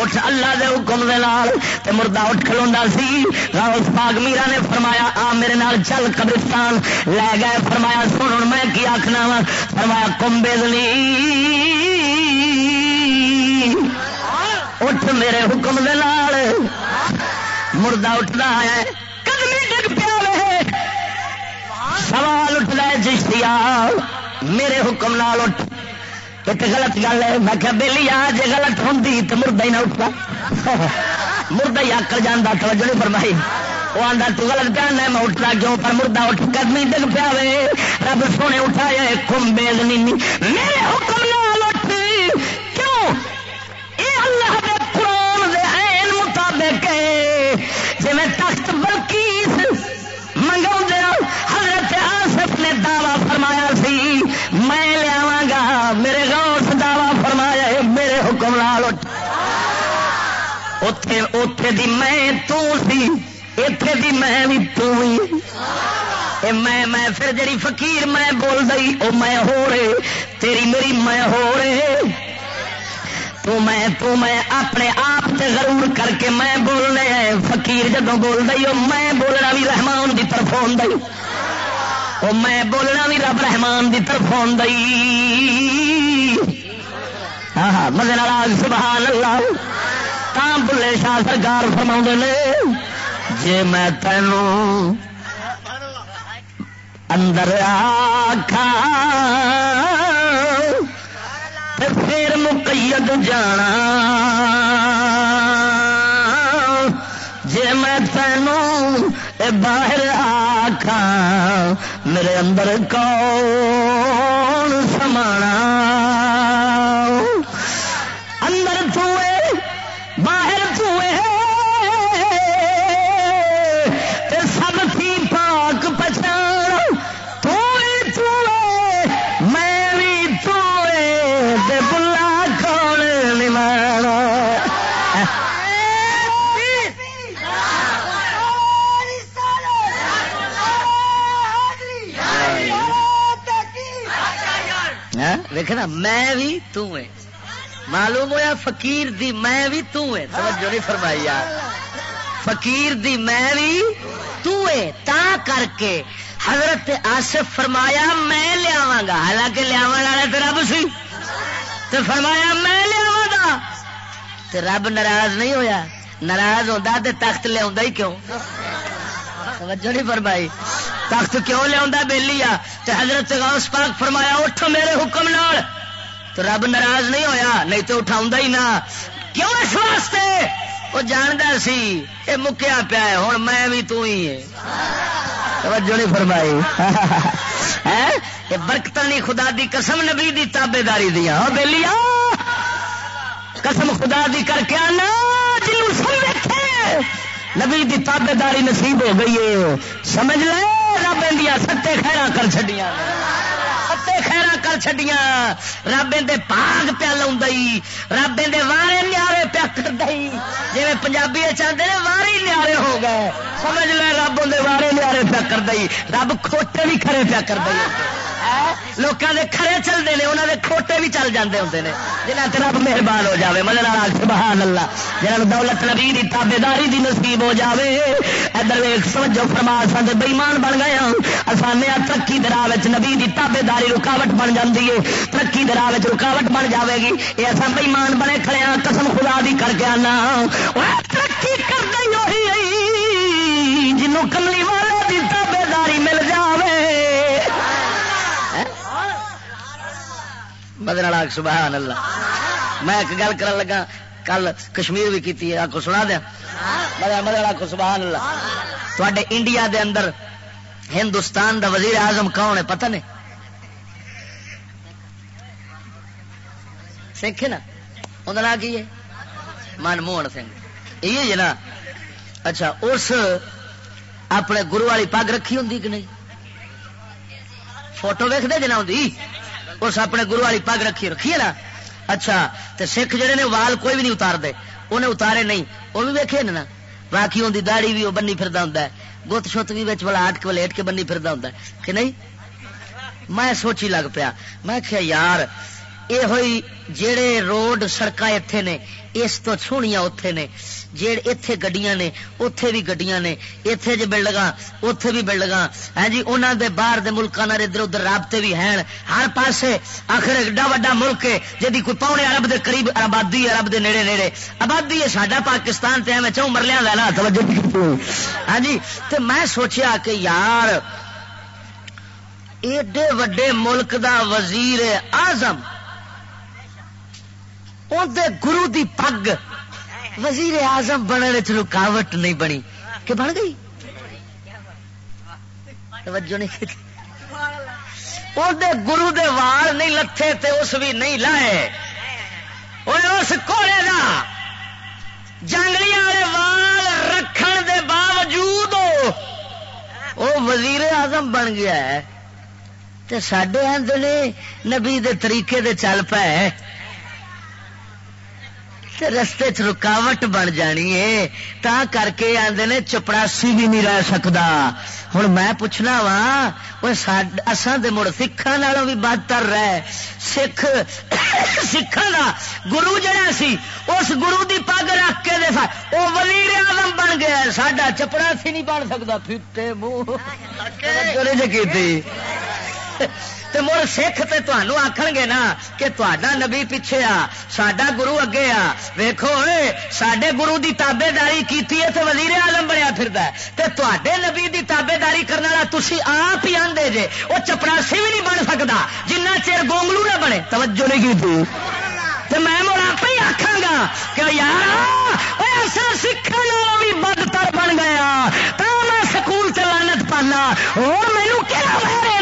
اٹھ اللہ دے حکم دے لال تے مردہ اٹھ کھلوندا سی غوث پاک میرا نے فرمایا، آ میرے نال چل قبرستان، لے گئے، فرمایا، سن میں کی آخنا وا، فرمایا، کمبے زلی اٹھ میرے حکم دے لال مردہ اٹھتا ہے، قدمی ڈگ پیا رہے سوال اٹھتا ہے چشتیا میرے حکم نال اٹھ۔ ایک غلط گل ہے۔ میں کہ بہلی آ جی غلط ہوں تو مردہ ہی نہ اٹھتا۔ مردہ ہی آکر جانا توجہ نہیں فرمائی۔ وہ آدھا تو غلط پیا میں اٹھتا کیوں؟ پر مردہ اٹھ قدمی ڈگ پیا رب سونے اٹھایا کمبے زمینی میرے حکم نال اٹھ۔ کیوں؟ اے اللہ دے قرآن دے عین مطابق جی میں میرے غوث دعوی فرمایا ہے میرے حکم لال اتے اتے دی میں تو سی اتے دی میں بھی تو ہی میں میں پھر جڑی فقیر میں بول دئی او میں ہو رہے تیری میری میں ہو رہے تو میں تو میں اپنے آپ سے ضرور کر کے میں بولنے فقیر جدو بول رہی ہوں میں بولنا بھی رحمان دی طرف ہوں دئی وہ میں بولنا بھی رب رحمان دی طرف ہوں دئی ہاں مزے ناراض سبحان اللہ تا بلے شاہ سرکار فرما نے، جے میں تینوں اندر آخا پھر مقید جانا۔ جے میں تینوں باہر آخا میرے اندر کون سمانا؟ دیکھنا میں بھی ہے معلوم ہوا فقیر دی میں بھی ہے توجہ نہیں فرمائی یار۔ فقیر دی میں بھی ہے تا کر کے حضرت آصف فرمایا، میں لیا گا۔ حالانکہ لیا والا تو رب سی۔ تو فرمایا، میں لیا گا۔ تو رب ناراض نہیں ہویا۔ ناراض ہوتا تو تخت لیا ہی کیوں؟ توجہ نہیں فرمائی۔ تخت کیوں لیا بہلی آ؟ حضرت غوث پاک فرمایا، اٹھ میرے حکم نال۔ تو رب ناراض نہیں ہویا، نہیں تو اٹھا ہی نہ۔ کیوں اس واسطے؟ وہ جاندہ سی یہ مکیا پیا ہے ہوں میں بھی تو ہی ہے توجہ نہیں فرمائی۔ یہ برکت نہیں خدا دی قسم، نبی دی تابے داری دیا ہاں بہلی قسم خدا دی کر کے آنا، جنوں سن نبی دی تابے داری نصیب ہو گئی ہے۔ سمجھ لے؟ رب اندیا ستے خیرا کر چڈیا ستے خیرا کر چڈیا رب اندے پاگ پیا لائی رب اندے وارے نیارے پیا کر دئی جی پنجابی چاہتے ہیں وارے نیارے ہو گئے. سمجھ لے رب اندے وارے نیارے پیا کر دئی رب کھوٹے بھی کھڑے پیا کر دئی لوگوں کے کھڑے چلتے ہیں انہوں نے کھوٹے بھی چل جاتے ہوتے ہیں جنہیں رب مہربان ہو جائے مدد سبحان اللہ جنہوں دولت نبی کی تابے داری کی نصیب ہو جائے ادھر ایک سمجھو فرما سن بئیمان بن گئے ہوں آسانے ترقی دراہ نبی کی تابے داری رکاوٹ بن جاتی ہے۔ ترقی دراہ رکاوٹ بن جائے گی یہ اصل بئیمان بنے کھڑے ہیں قسم خدا بھی کر کے آنا۔ ترقی کر گئی جنوں کملی بدن سبحان اللہ۔ میں ایک گل کر لگا، کل کشمیر بھی کی آپ کو سنا دیا۔ مدر کو سبحان اللہ۔ تے انڈیا دے اندر ہندوستان دا وزیر اعظم کون ہے؟ پتہ نہیں؟ سکھ نا؟ انہوں نام کی ہے؟ منموہن سنگھ۔ یہ ہے نا۔ اچھا اس اپنے گرو والی پگ رکھی ہوں کہ نہیں؟ فوٹو ویکتے جنا ہوں اس اپنے گرو والی پگ رکھی رکھی ہے نا؟ اچھا تو سکھ جہے نے وال کوئی بھی نہیں اتار دے انہیں اتارے نہیں، وہ بھی ویکے نا؟ باقی ان کی داڑی بھی وہ بنی فرد ہوں گت شت بھی ولاٹ کے ولیٹ کے بنی فرد ہوں کہ نہیں؟ میں سوچی لگ پیا، میں کیا یار یہ ہوئی جڑے روڈ سڑک اتے نے، اس تو سونیاں اتے نے جڑ اتے گڈیاں نے اتے بھی گڈیاں نے اتے جی بلڈنگ اتے بھی بلڈنگ ہاں جی انہوں دے باہر دے ملکوں ادھر ادھر رابطے بھی ہیں۔ ہر پاسے آخر ایڈا وا ملک ہے جی کوئی پونے ارب دے قریب آبادی ارب دے نیڑے نیڑے۔ آبادی ہے ساڈا پاکستان تے میں چون مرلیا لا ہاں جی تو میں سوچیا کہ یار، ایڈے وڈے ملک دا وزیر اعظم گرو دی پگ وزیر اعظم بننے چ رکاوٹ نہیں بنی۔ کہ بن گئی؟ توجہ نہیں دے گرو دے وال نہیں لتھے تے اس بھی نہیں لائے۔ اس کوڑے دا۔ جنگلی والے وال رکھن دے باوجود وہ وزیر اعظم بن گیا ہے۔ تے سڈے آدھے نبی دے طریقے دے چل پائے رستے چ رکاوٹ بن جانی ہے تا کر کے آدھے نے چپڑاسی بھی نہیں رہ سکتا ہوں میں پوچھنا وا دے مڑ سکھان بھی بدتر رہ۔ سکھ سکھان کا گرو جڑا سی اس گرو دی پگ رکھ کے دے وہ وزیر اعظم بن گیا ساڈا چپڑاسی نہیں بن سکتا پھر منہ۔ کی مڑ سکھ تے آخ گے نا کہ تا نبی پیچھے آ سڈا گرو اگے آ۔ ویکو سڈے گرو کی تابے داری کی وزیر آلم بنیا پھر تے نبی کی تابے داری کرنے والا تھی آپ ہی آدھے جے۔ وہ چپڑاسی بھی نہیں بن سکتا جنہ چیر گونگلو نہ بنے۔ توجہ نہیں کی تھی۔ تو میں مڑ آپ ہی آخا گا کہ یار ایسا سکھا بھی بدتر بن گیا۔ تو میں سکول سے لانت پانا۔ اور مینو کہنا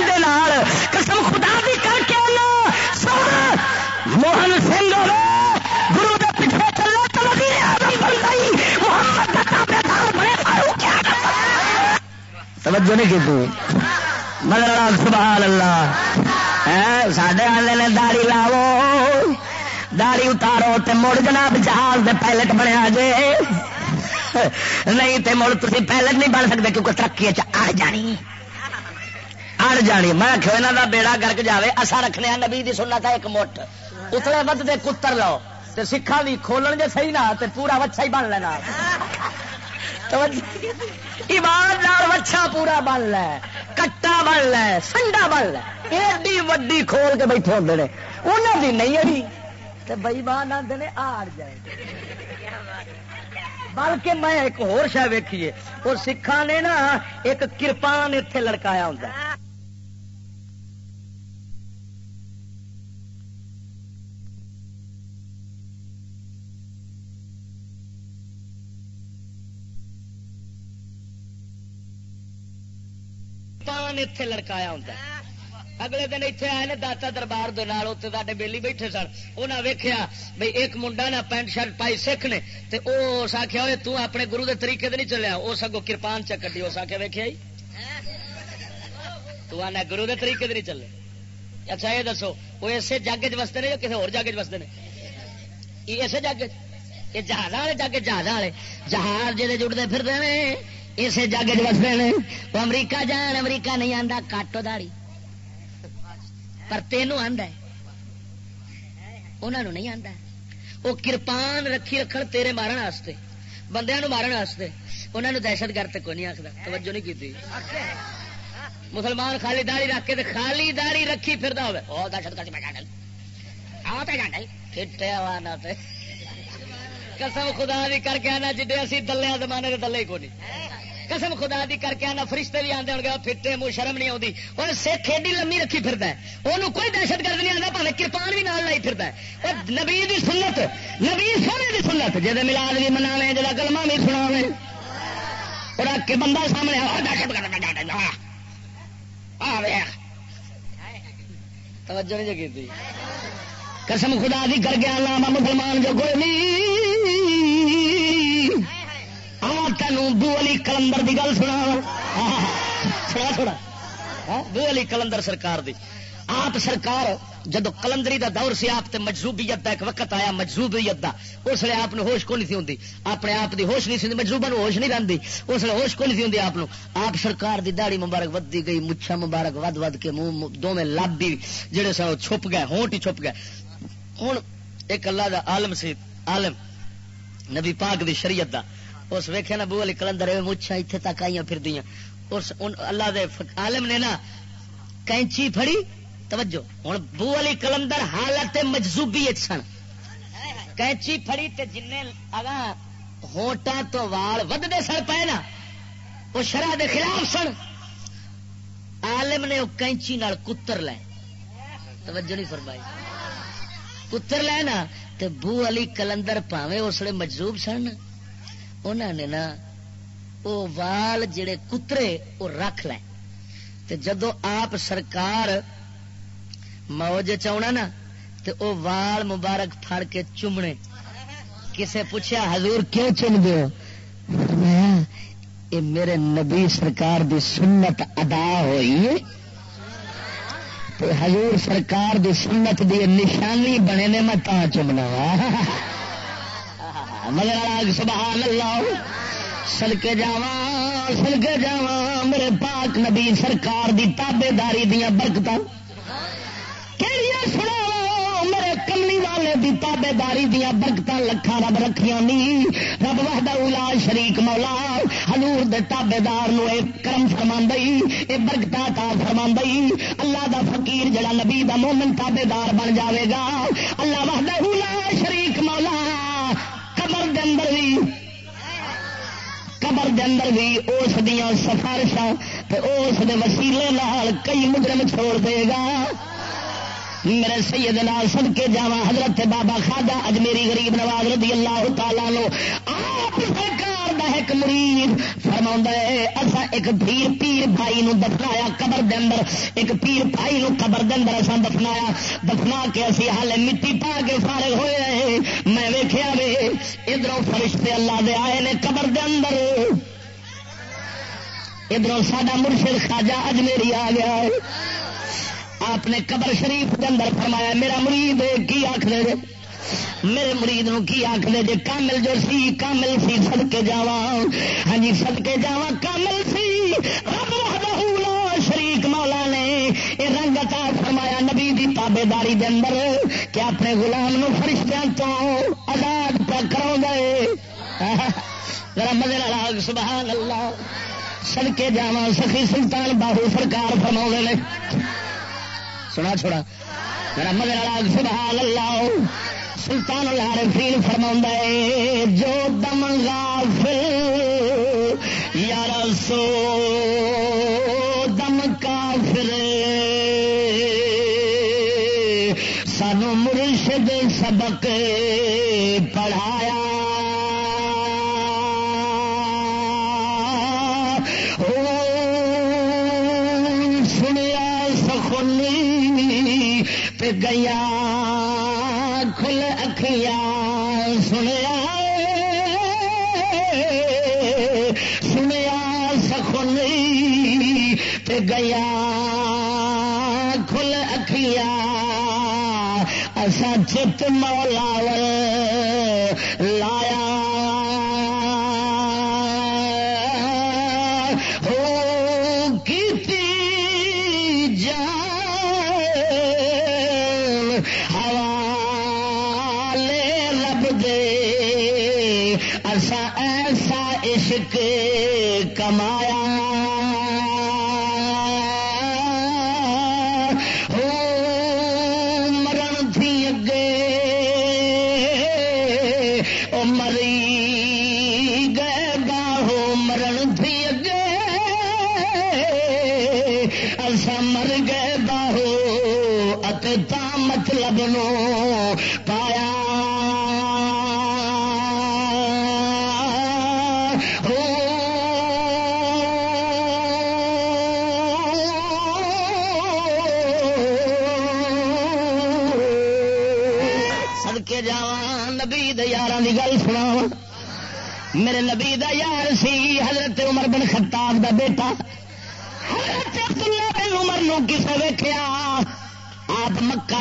توجہ نہیں کی مگر سبحان اللہ۔ سڈے والے نے داڑی لاو داڑی اتارو تے مڑ جناب جہاز دے پائلٹ بنیا جے۔ نہیں تے مڑ تھی پائلٹ نہیں بن سکتے کیونکہ ترقی آ جانی۔ آ بڑھ جانی۔ میں آخو یہاں کا بیڑا گرک جائے اصا رکھنے نبی دی سننا تھا ایک مٹھ اتلے بد دے کتر لو تو سکھان بھی کھولن جے صحیح نہ تو پورا وچھا ہی بن لینا۔ ایمان نال وچھا پورا بن لے، کٹا بن لے، سنڈا بن لے۔ ایڈی وڈی کھول کے بیٹھے ہوں انہوں کی نہیں اڑی تو بئی مان آتے ہیں آڑ جائے۔ بلکہ میں ایک ہور شہ ویکھیے اور سکھا نے نا، ایک کرپان اتنے لڑکایا ہوں ہے۔ اتے لڑکایا ہوتا ہے۔ اگلے دن اتنے آئے نا داتا دربار اتنے بیلی بیٹھے سن۔ انہیں ویکیا بھائی ایک منڈا نہ پینٹ شرٹ پائی سکھ نے اس آخیا ہوئے تو اپنے گرو دے طریقے نہیں چلیا۔ اس اگو کرپان چکٹی اس آخیا ویکیا جی؟ تو آنا گرو دے طریقے نہیں چلے۔ اچھا یہ دسو، وہ اسے جگ چ وستے یا کسی ہو جگ چ وستے ہیں اسے جگ یہ جہاز والے جگ جہاز والے۔ جہاز جہے جڑتے پھر اسے جگ چ وستے ہیں وہ امریکہ جان، امریکہ نہیں آتا کاٹو داڑی پر تینوں آندا ہے۔ انہوں نہیں آتا وہ کرپان رکھی رکھ تیرے مارن واسطے بندے مارن واسطے۔ انہوں نے دہشت گرد کوئی نہیں آخر توجہ نہیں کی مسلمان خالی داڑی رکھ کے خالی داڑی رکھی پھر دہشت گرد میں قسم خدا بھی کر کے آنا جی اسی دلیا زمانے کے دلے ہی کو نہیں۔ قسم خدا دی کر کے آنا، فرشتے بھی آتے ہو گیا پھٹے، منہ شرم نہیں آتی اور سکھ ایڈی لمبی رکھی پھرتا ہے۔ وہ کوئی دہشت گرد نہیں آتا پہ کرپان بھی نال لائی پھرتا ہے۔ اور نبی دی سنت، نبی سونے دی سنت جہاں ملاد بھی منا جا کلما بھی سنا اور آ کے بندہ سامنے دہشت گرد توجہ نہیں جگی قسم خدا دی کر کے آنا مسلمان جو کوئی نہیں۔ ہاں، تین بو علی کلندر کی گل سنا سنا۔ تھوڑا ہاں؟ بو علی کلندر سرکار دی۔ آپ سرکار جدو کلندری دا دور سی، آپ تے مجزوبیت دا ایک وقت آیا مجزوبیت دا۔ اس لیے آپ ہوش کو نہیں تھی ہوندی۔ اپنے آپ دی ہوش نہیں سی مجزوبہ نو ہوش نہیں رہندی۔ اس لیے ہوش کو نہیں تھی ہوندی آپ آپ سرکار دی داڑھی مبارک ودی گئی مچھا مبارک ود ود کے منہ دو لب بھی جڑے سن چھپ گئے، ہونٹ ہی چھپ گئے۔ ہن ایک اللہ دا عالم سی، عالم، نبی پاک دی شریعت دا۔ اس ویخیا نا بو علی کلندر مچھا اتنے تک آئی پھر دیا اس اللہ دے عالم نے نا کینچی پھڑی، توجہ ہوں بو علی کلندر حالت مجزوبی سن۔ کینچی پھڑی تے جن اگا ہوٹا تو وال ودتے سن پے نا وہ شرح دے خلاف سن۔ عالم نے وہ کینچی نال کتر لے۔ توجہ نہیں فرمائی۔ کتر لے نا تے بو علی کلندر پاوے اس لیے مجزوب سن۔ انہوں نے نا وہ وال جڑے کترے وہ رکھ لے۔ تے جدو آپ سرکار موج چنا نا، تے او وال مبارک پھڑ کے چومنے۔ کسے پوچھا حضور کیوں چم دو اے میرے نبی سرکار دی سنت ادا ہوئی۔ ہے حضور سرکار دی سنت دی نشانی بنے نے میں تا چمنا ہاں۔ مگر سبحان اللہ سلکے جاوا سلکے جاوا میرے پاک نبی سرکار دی تابے داری دیا برکت سنو میرے کملی والے دی تابے داری دیا برکت لکھا رب رکھیا نی۔ رب وحدہ اولا شریک مولا ہلور دے تابے دار نو اے کرم فرما اے برکت تا فرما اللہ دا فقیر جڑا نبی دا مومن تابے دار بن جاوے گا، اللہ وحدہ اولا شریک مولا قبر دے اندر بھی اس دیا سفارشاں اس دے وسیلے لال کئی مجرم چھوڑ دے گا۔ میرے سید سد کے جاوا حضرت بابا خاجا اجمیری غریب نواز رضی اللہ تعالیٰ آپ سرکار دا ایک مرید فرما ہے اصا ایک پیر پیر بھائی نو دفنایا قبر دے اندر۔ ایک پیر بھائی نو قبر دے اندر اصا دفنایا۔ دفنا کے اسی حال مٹی پا کے فارغ ہوئے رہے میں ویخیا وے ادھر فرشتے اللہ دے آئے نے قبر دے اندر۔ ادھر ساڈا مرشد خاجا اجمیری آ گیا۔ ہے آپ نے قبر شریف کے اندر فرمایا، میرا مرید، کی آخر میرے مرید نو کی آخر جی کامل جو سی، کامل سی سد کے جا ہاں جی سد کے جا کامل سی۔ رب شریک مولا نے رنگ عطا فرمایا نبی دی تابے داری دے اندر کہ اپنے غلام نو فرشتیاں تو آزاد پہ کرو گئے ذرا مزے راگ سبحان اللہ۔ سڑکے جا سخی سلطان باہو سرکار فرما نے۔ سنا چھوڑا۔ ذرا مزے راگ سبحان اللہ۔ سلطان العارفین فرما جو دم غافل، یا رسول، دم کافر سانو مرشد سبق پڑھایا۔ سنیا سخنی پہ گیا۔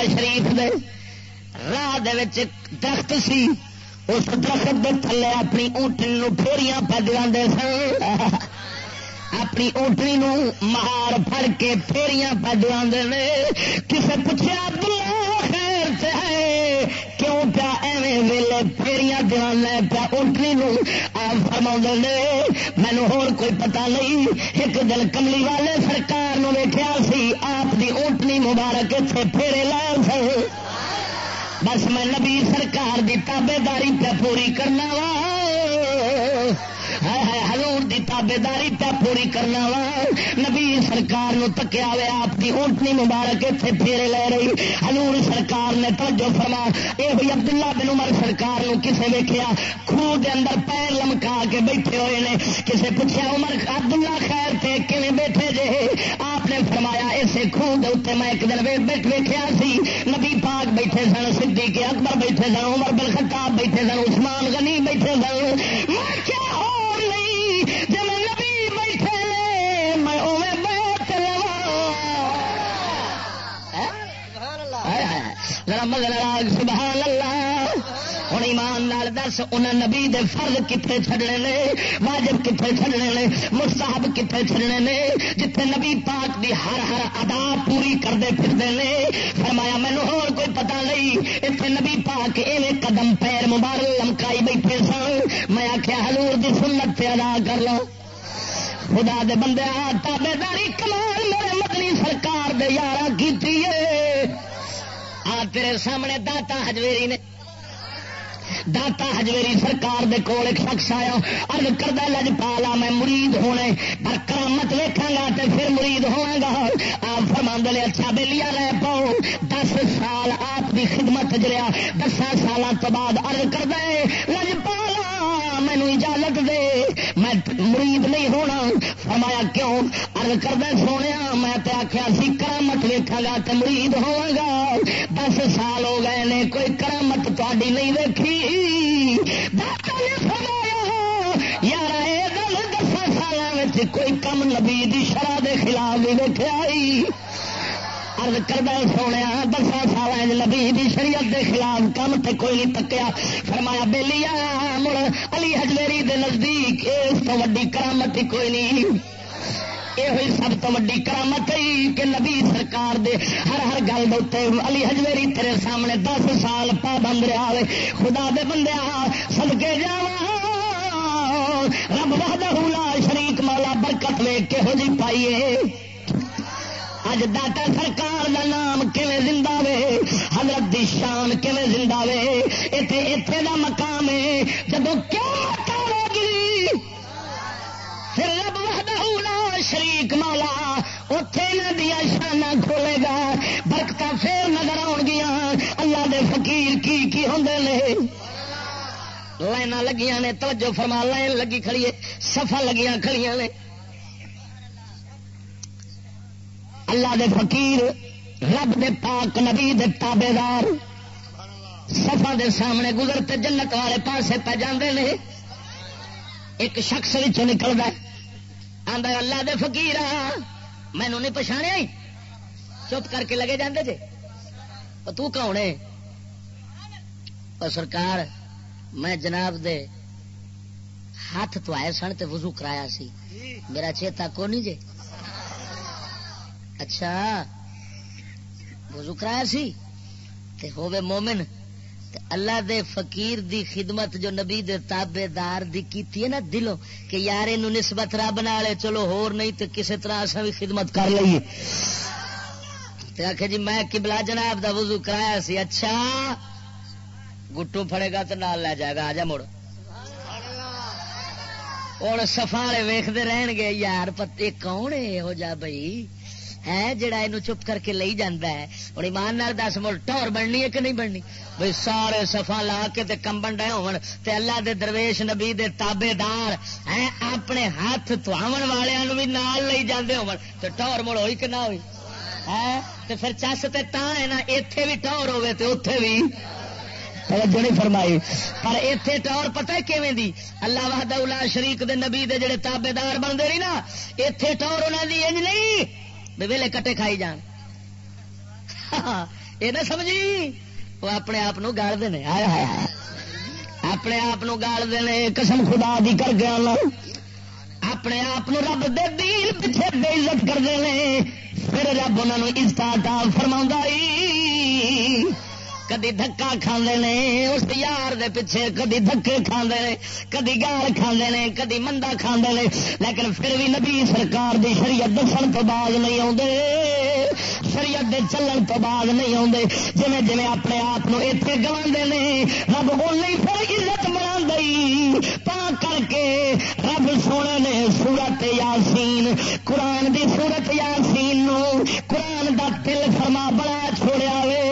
شریف دے راہ درخت سی، اس درخت دے تھلے اپنی اونٹنی نو پھیریاں پہ سن۔ اپنی اونٹنی نو مہار پھڑ کے پھیریاں پہ نے۔ کسے پوچھا عبداللہ پیا، ایویں ویلے پھیریاں لے پیا اٹھنی نو آپ فرما نے مینو ہور کوئی پتا نہیں، ایک دن کملی والے سرکار نو ویکھیا سی، آپ دی اٹھنی مبارک اتنے پھیرے لائے سن۔ بس میں نبی سرکار دی تابے داری پہ پوری کرنا وا۔ ہلور پہ پوری کرنا وا۔ نبی سرکار نو تکیا ہوا آپ کی اونٹنی مبارک اتنے پھیرے لے رہی۔ ہلور سرکار نے توجہ فرما۔ یہ ہوئی عبداللہ بن عمر سرکار نو کسے ویکیا خوہ دے اندر پیر لمکا کے بیٹھے ہوئے نے۔ کسے پوچھا عمر، عبداللہ خیر تھے کھے بیٹھے جے؟ آپ نے فرمایا، اسے خوہ دے اتنے میں ایک دن بیٹھ ویکیا سی۔ نبی پاک بیٹھے سن، صدیق اکبر بیٹھے سن، عمر بن خطاب بیٹھے سن، عثمان غنی بیٹھے سن۔ میں کیا ہو نہیں ذرا مگر سبحان اللہ ہوں ایمان نال دس انہیں نبی دے فرض کتنے چھڑنے نے؟ واجب کتنے چھڑنے نے؟ مستحب کتنے چھڑنے نے؟ جتنے نبی پاک دی ہر ہر ادا پوری کرتے پھرتے ہیں فرمایا مینو ہو کوئی پتا نہیں۔ اتنے نبی پاک ایویں قدم پیر مبارک لمکائی بیٹھے سن۔ میں آخیا ہلور دی سنت پہ ادا کر لو۔ خدا دے بندے تابے داری کمال میرے مدنی سرکار دے یارہ کی آ تیرے سامنے داتا ہجویری نے داتا ہجویری سرکار دے کول ایک شخص آیا ارد کردہ لج پالا میں مرید ہونے، پر کرامت ویکھا گا تے پھر مرید ہوا گا۔ آپ فرما لے اچھا بلیا رہ پاؤ۔ دس سال آپ دی خدمت جریا دسا سال تو بعد ارد کردہ لج پالا مینو اجازت دے۔ میں مرید نہیں ہونا۔ فرمایا، کیوں؟ ارد کردہ سونے میں تے آخیا سی، کرامت ویکھا گا تے مرید ہوا گا۔ دس سال ہو گئے نے، کوئی کرامت تاری نہیں ویکھی۔ یار گل دس سال کوئی کم نبی دی شرح دے خلاف نہیں ویکیا ارد کردہ سونے دسا سال نبی دی شریعت دے خلاف کم تے کوئی نہیں تکیا فرمایا بےلیا مڑ، علی ہجویری دے نزدیک، اس تو وڈی کرامت کوئی نہیں۔ یہ ہوئی سب تو ویڈی کرامت کہ نبی سرکار دے ہر ہر گل دے علی ہجویری تیرے سامنے دس سال پابند رہا خدا دے بندے سد کے جا رب وحدہ لا شریک، مولا برکت ویگ کے ہو جی پائیے۔ اج داتا سرکار دا نام کیویں زندہ وے؟ حضرت دی شان کیویں زندہ وے؟ ایتھے ایتھے دا مقام ہے۔ جدو کیوں مقام گری پھر رب وحدہ لا شریک مولا اتے دیا شانہ کھولے گا۔ برکت پھر نظر آن گیا۔ اللہ دے فقیر کی کی ہوں نے؟ لائن لگیاں نے، توجہ فرما، لائن لگی کھڑی ہے۔ سفا لگیاں کھڑیاں نے۔ اللہ دے فقیر، رب دے پاک نبی دے تابے دار سفا دے سامنے گزرتے جنت والے پاسے پہ جاندے نے۔ ایک شخص نکلتا آدھا اللہ دے فقیر مینو نہیں پچھاڑیا چپ کر کے لگے جاندے جے۔ تو کون ہے؟ سرکار، میں جناب دے ہاتھ تو آئے سن تے وضو کرایا سی۔ میرا چیتا کو نہیں جے؟ اچھا۔ وضو کرایا سی۔ تے ہووے مومن۔ اللہ دے فقیر دی خدمت جو نبی دے تابے دار دی کیتی ہے نا دلوں، کہ یار نو نسبت رب نالے چلو ہور نہیں تے کسے طرح اسا بھی خدمت کر لئیے۔ تے آکھے جی میں قبلہ جناب دا وضو کرایا سی اچھا گٹو پھڑے گا تو نال لے جائے گا آ جا مڑ۔ ہوں سفا والے ویختے رہن گے، یار پتے کون ہے ہو جا بھائی ہے، جڑا یہ چپ کر کے لئی جانا ہے؟ ہوں ایمان نال دس مل ٹور بننی ہے کہ نہیں بننی؟ بھائی سارے سفا لا کے تے کمبن ڈے ہون، تے اللہ دے درویش، نبی دے تابے دار ہے اپنے ہاتھ تھواون والوں بھی نال لئی جاندے ہون۔ تے ٹور مڑ ہوئی کہ نہ ہوئی؟ ہے تے پھر چس تے تا ہے نا، ایتھے بھی ٹور ہوے تے اوتھے بھی۔ توجہ نہیں فرمائی۔ پر اتنے ٹور پتہ کیویں دی؟ اللہ وحدہ الا شریک دے نبی دے جڑے تابے دار بنتے نہیں نا اتنے ٹور انہوں دی انج نہیں۔ ویلے کٹے کھائی جان۔ یہ نہ سمجھی؟ وہ اپنے آپ گال دے اپنے آپ گال دے قسم خدا دی کر گیا اپنے آپ رب دے دین پیچھے بے عزت کرتے ہیں۔ پھر رب انہوں عزت فرما کدی دکا کھانے نے، اس یار دے پیچھے کدی دکے کھانے نے، کدی گال کھانے نے، کدی مندا کھانے نے۔ لیکن پھر بھی نبی سرکار دی شریعت دسن تو بعد نہیں آتے شریعت دے چلن تو بعد نہیں آتے جی جی اپنے آپ اتنے گوا نے، رب وہ نہیں پھر عزت بنا دئی تا کر کے رب سونے نے سورت یاسین، قرآن دی سورت یاسین نو قرآن دا تل فرما بڑا چھوڑیا وے۔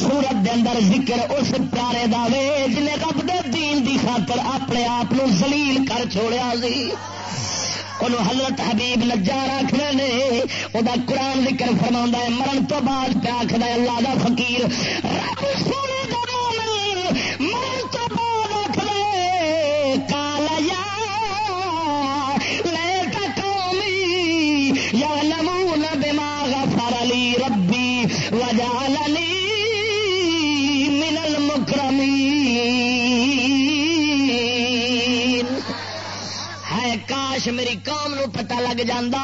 سورت دے اندر ذکر اس پیارے دا وے جن رب دے دین دی خاطر اپنے آپ زلیل کر چھوڑیا سی۔ ان حضرت حبیب نجار آخر نے وہ قرآن ذکر فرما ہے، مرن تو بعد پہ آخر اللہ دا فقیر، رب سونے دا کاش میری قوم نو پتہ لگ جاندہ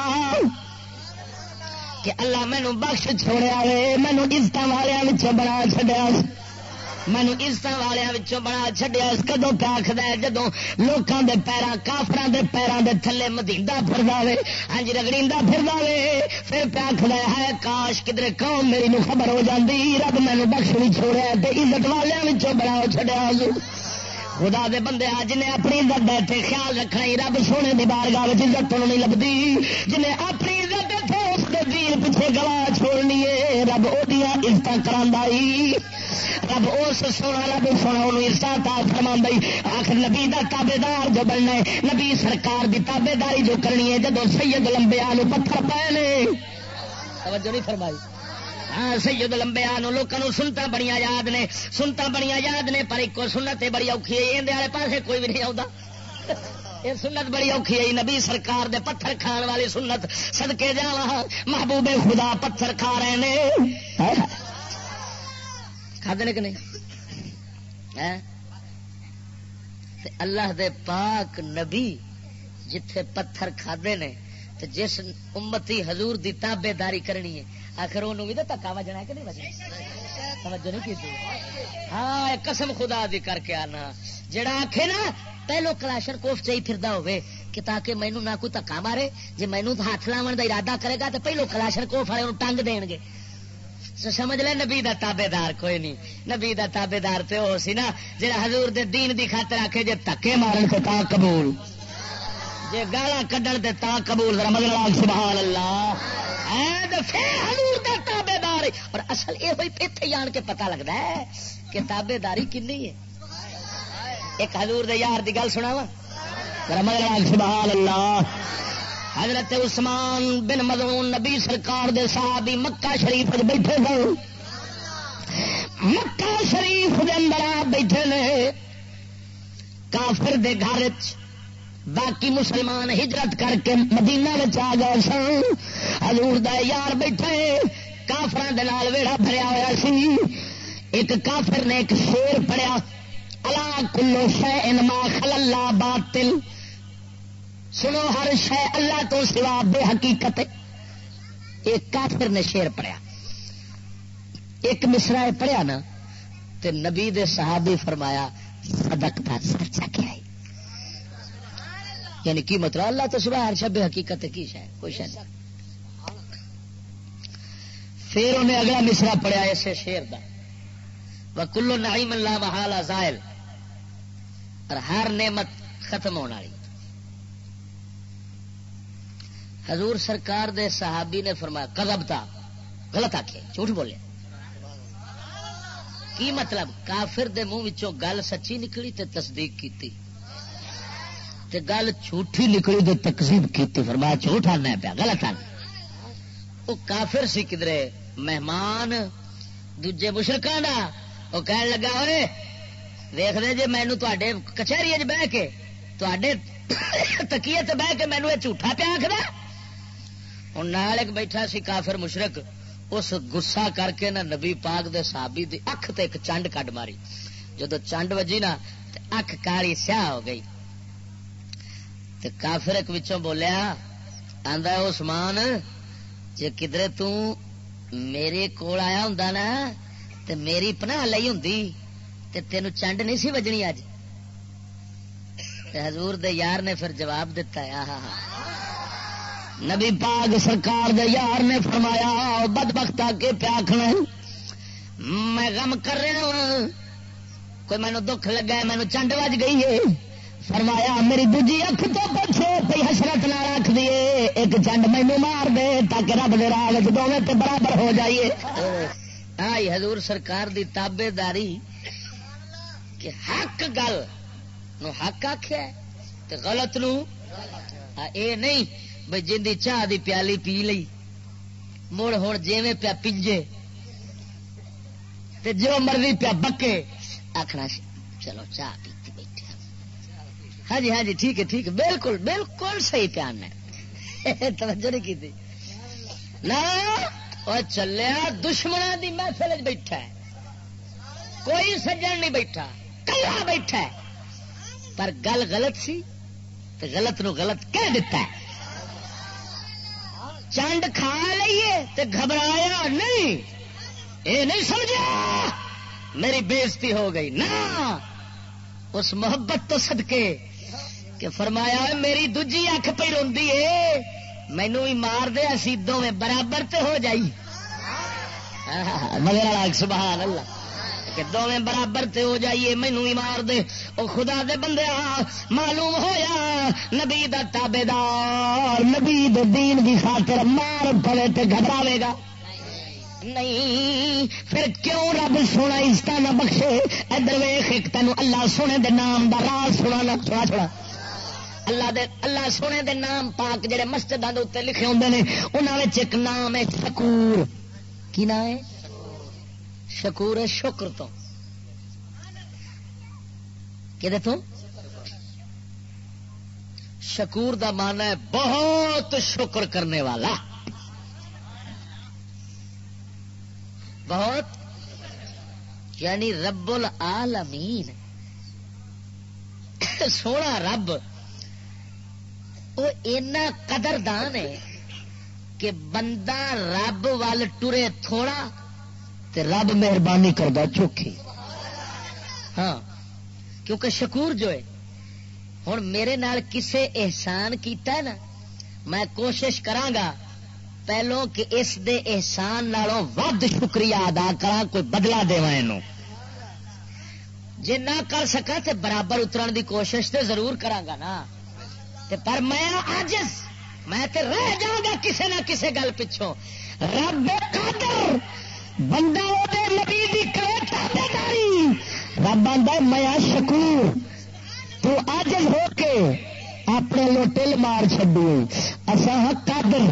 کہ اللہ مینو بخش چھوڑیا وے، مینو عزت والوں بنا چڈیا مینو عزت والوں بنا چڈیا کدو پہ آخد جدو لوگوں کے پیروں کافر کے پیروں کے تھلے مدیدہ پھر دے ہاں جی رگڑی پھر دے پھر پہ آخد ہے کاش کدھر قوم میری نو خبر ہو جاتی رب مینو بخش بھی چھوڑیا عزت والوں بنا چڈیا خدا دے بندے آ جن اپنی عزت بیٹھے خیال رکھنا ہی، رب سونے کی بار گاہ عزت تو نہیں لگتی جنہیں اپنی عزت بیٹھے اس کے دین پیچھے گلا چھوڑنی ہے، رب وہ عزت کرا رب اس سونا رب سونا انہوں عزت فرما آخر نبی کا تابے دار جو بننا ہے، نبی سرکار کی تابے داری جو کرنی ہے جب سید لمبے آلو پتھر پائے نے۔ توجہ نہیں فرمائی۔ ہاں سید لمبے لوگوں سنتا بڑی یاد نے سنتا بڑی یاد نے، پر ایک سنت بڑی اوکھی ہے والے پاس کوئی بھی نہیں آتا یہ سنت بڑی اوکھی ہے نبی سرکار دے پتھر کھان والی سنت۔ سدکے جا محبوب خدا پتھر کھا رہے ہیں کھدے کہ نہیں؟ ہاں؟ اللہ دے پاک نبی جتھے پتھر کھدے نے تو جس امتی حضور دی تابے داری کرنی ہے آخر وہ بھی تو تکا وجنا کہ نہیں وجنا توجہ نہیں کی ہاں قسم خدا دی کر کے آنا۔ جڑا آخے نا، پہلو کلاشن کوف چاہیے پھردا ہوئے کہ تاکہ مینو نہ کوئی دکا مارے جی مینو ہاتھ لاؤن کا ارادہ کرے گا تو پہلو کلاشن کوف والے ٹنگ دین گے۔ سمجھ لے، نبی دا تابے دار کوئی نہیں۔ نبی دا تابے دار تو وہ سی نا جا حضور دے دین دی خاطر آخے جی تکے مارن تو تا قبول۔ جی گالا کڈن تے تا قبول، ذرا مگر سبحان اللہ حضور دا تابے دار اور اصل یہ ہوئی اتنے جان کے پتا لگتا ہے کہ تابے داری کنی ہے۔ ایک حضور دے یار دی گل سنا وا مگر سبحان اللہ حضرت عثمان بن مدون نبی سرکار دے صحابی مکہ شریف بیٹھے گئے مکہ شریف دے اندر آپ بیٹھے نے۔ کافر دے گھر چ باقی مسلمان ہجرت کر کے مدینہ آ گئے سن۔ حضور دا یار بیٹھے کافر نال ویڑا بھریا ہوا سی۔ ایک کافر نے ایک شیر پڑیا اللہ کلو شہ خل اللہ باطل سنو، ہر شہ اللہ تو سوا بے حقیقت ایک کافر نے شیر پڑیا ایک مشرا پڑھیا نا، تے نبی دے صحابی فرمایا سدک تھا سچا کیا یعنی کی مطلب اللہ تو سوا ہر شہ حقیقت کی شہ کوئی شہ پھر انہیں اگلا مشرا پڑیا اسے شیر دا۔ وہ کلو نعیم اللہ محال زائل۔ اور ہر نعمت ختم ہونے والی۔ حضور سرکار دے صحابی نے فرمایا کدب تھا۔ غلط آخے جھوٹ بولے کی مطلب؟ کافر دے منہ گل سچی نکلی تے تصدیق کیتی۔ تے گل جھوٹھی نکلی تے تقسیم کیتی، فرمایا جھوٹ آنا پیا، غلط آنا وہ کافر سی کدرے مہمان دجے مشرقہ دا وہ کہن لگا ہوئے دیکھ دے جی مینو تے کچہری بہ کے تے تکیے بہ کے مینو یہ جھوٹا پیا آخر ہوں نال ایک بیٹھا سی کافر مشرق اس گسا کر کے نہ نبی پاک دے صحابی دی اکھ تے ایک چنڈ کڈ ماری۔ جدو چنڈ وجی نا اکھ کالی سیاہ ہو گئی۔ تے کافر ایک وچوں بولیا، آندا عثمان، جے کدھر تو میرے کول آیا ہوں نا، تے میری پناہ لئی ہوں تے تینوں چنڈ نہیں سی وجنی اج؟ حضور دے یار نے پھر جواب دیتا ہے، آہا، نبی پاک سرکار دے یار نے فرمایا بد بخت کے پیاکھنا میں غم کر رہا ہوں کوئی مینو دکھ لگا ہے مینو چنڈ وج گئی ہے۔ فرمایا، میری دجی اکھ تو پوچھے پی حسرت نہ رکھ دیے ایک چنڈ مینو مار دے تاکہ رب دے راہ دونوں تے برابر ہو جائیے۔ آئی حضور سرکار دی تابے داری کہ حق گل نو حق آخیا غلط نو اے نہیں بھائی جن کی چاہ دی پیالی پی لی مڑ ہوں جیویں پیا پنجے، تے جو مرضی پیا بکے آخنا چلو چاہ پیتی ہاں جی ہاں جی ٹھیک ہے ٹھیک ہے۔ بالکل بالکل صحیح پیان ہے۔ توجہ نہیں کی نہ چلیا دشمنا دی محفل بیٹھا ہے۔ کوئی سجن نہیں بیٹھا، کلا بیٹھا ہے۔ پر گل غلط سی تو غلط نو غلط کہہ دیتا ہے۔ چنڈ کھا لیے تے گھبرایا نہیں۔ اے نہیں سمجھا۔ میری بےزتی ہو گئی۔ نہ، اس محبت تو سدکے کہ فرمایا میری دجی اکھ پہ روی ہے مینو بھی مار دے، اسی دونوں برابر تے ہو جائی۔ مگر سبحان اللہ۔ کہ دونیں برابر تے ہو جائیے مینو بھی مار دے۔ او خدا دے بندے معلوم ہویا، نبی دا تابے دار نبی دے دین دی خاطر مار پڑے تے گھبراوے گا۔ نہیں، پھر کیوں رب سونا اس نہ بخشے؟ ادھر ویخ ایک تینوں اللہ سونے دے نام دا راز سنا تھوڑا تھوڑا اللہ دے اللہ سونے دے نام پاک جڑے مسجد لکھے ہوں نے انہوں ایک نام ہے شکور۔ کی نام ہے؟ شکور شکر تو۔ کہ تو؟ شکور دا مانا ہے بہت شکر کرنے والا۔ بہت؟ یعنی رب العالمین۔ سونا رب وہ اینا قدردان ہے کہ بندہ رب وال ٹرے تھوڑا تے رب مہربانی کرتا چوکھی۔ ہاں کیونکہ شکور جو ہے ہوں میرے نال کسے احسان کیتا ہے نا، میں کوشش کرانگا پہلو کہ اس دے احسان نالوں ود شکریہ ادا کرا کوئی بدلا دوا جے نہ کر سکا تے برابر اترن دی کوشش تے ضرور کرانگا نا۔ تے پر میں آجز میں تے رہ جاؤں گا کسے نہ کسے گل پچھوں۔ رب قادر، بندہ او دے نبی دی کرے تابے داری رب آندا میں شکور، تو آجز ہو کے اپنے لوٹل مار چڈی اصا ہاں قادر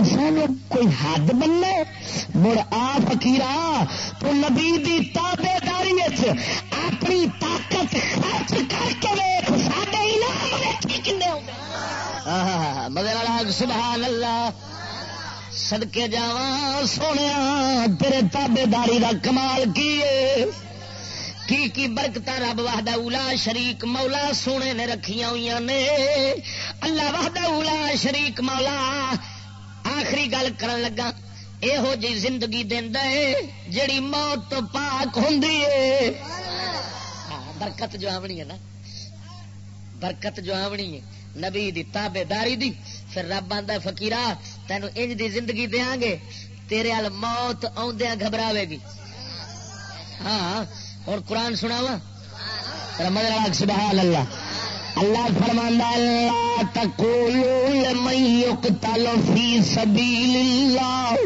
اصل کوئی حد بننا مڑ آ فکیر تو نبی دی تابے داری اپنی طاقت خرچ کر کے ویخ سارے انعام مگر سبحان اللہ سدکے جا سونے تیرے تابے داری کا کمال کی کی کی برکت رب وحدہ اولا شریک مولا سونے نے رکھیا ہوئی نے اللہ وحدہ اولا شریک مولا آخری گل کرن لگا یہو جی زندگی دینا ہے جڑی موت تو پاک ہوں برکت جو آنی ہے نا برکت جو آنی ہے، نبی دی تابے داری دی، پھر رب آدھا فکیرا تینوں انج دی زندگی دیا گے، تیرے ال موت آدھا گھبراوے گی۔ ہاں اور قرآن سنا وا رمضان سبحان اللہ اللہ فرمانا اللہ تقولوا لمن يقتل في سبيل الله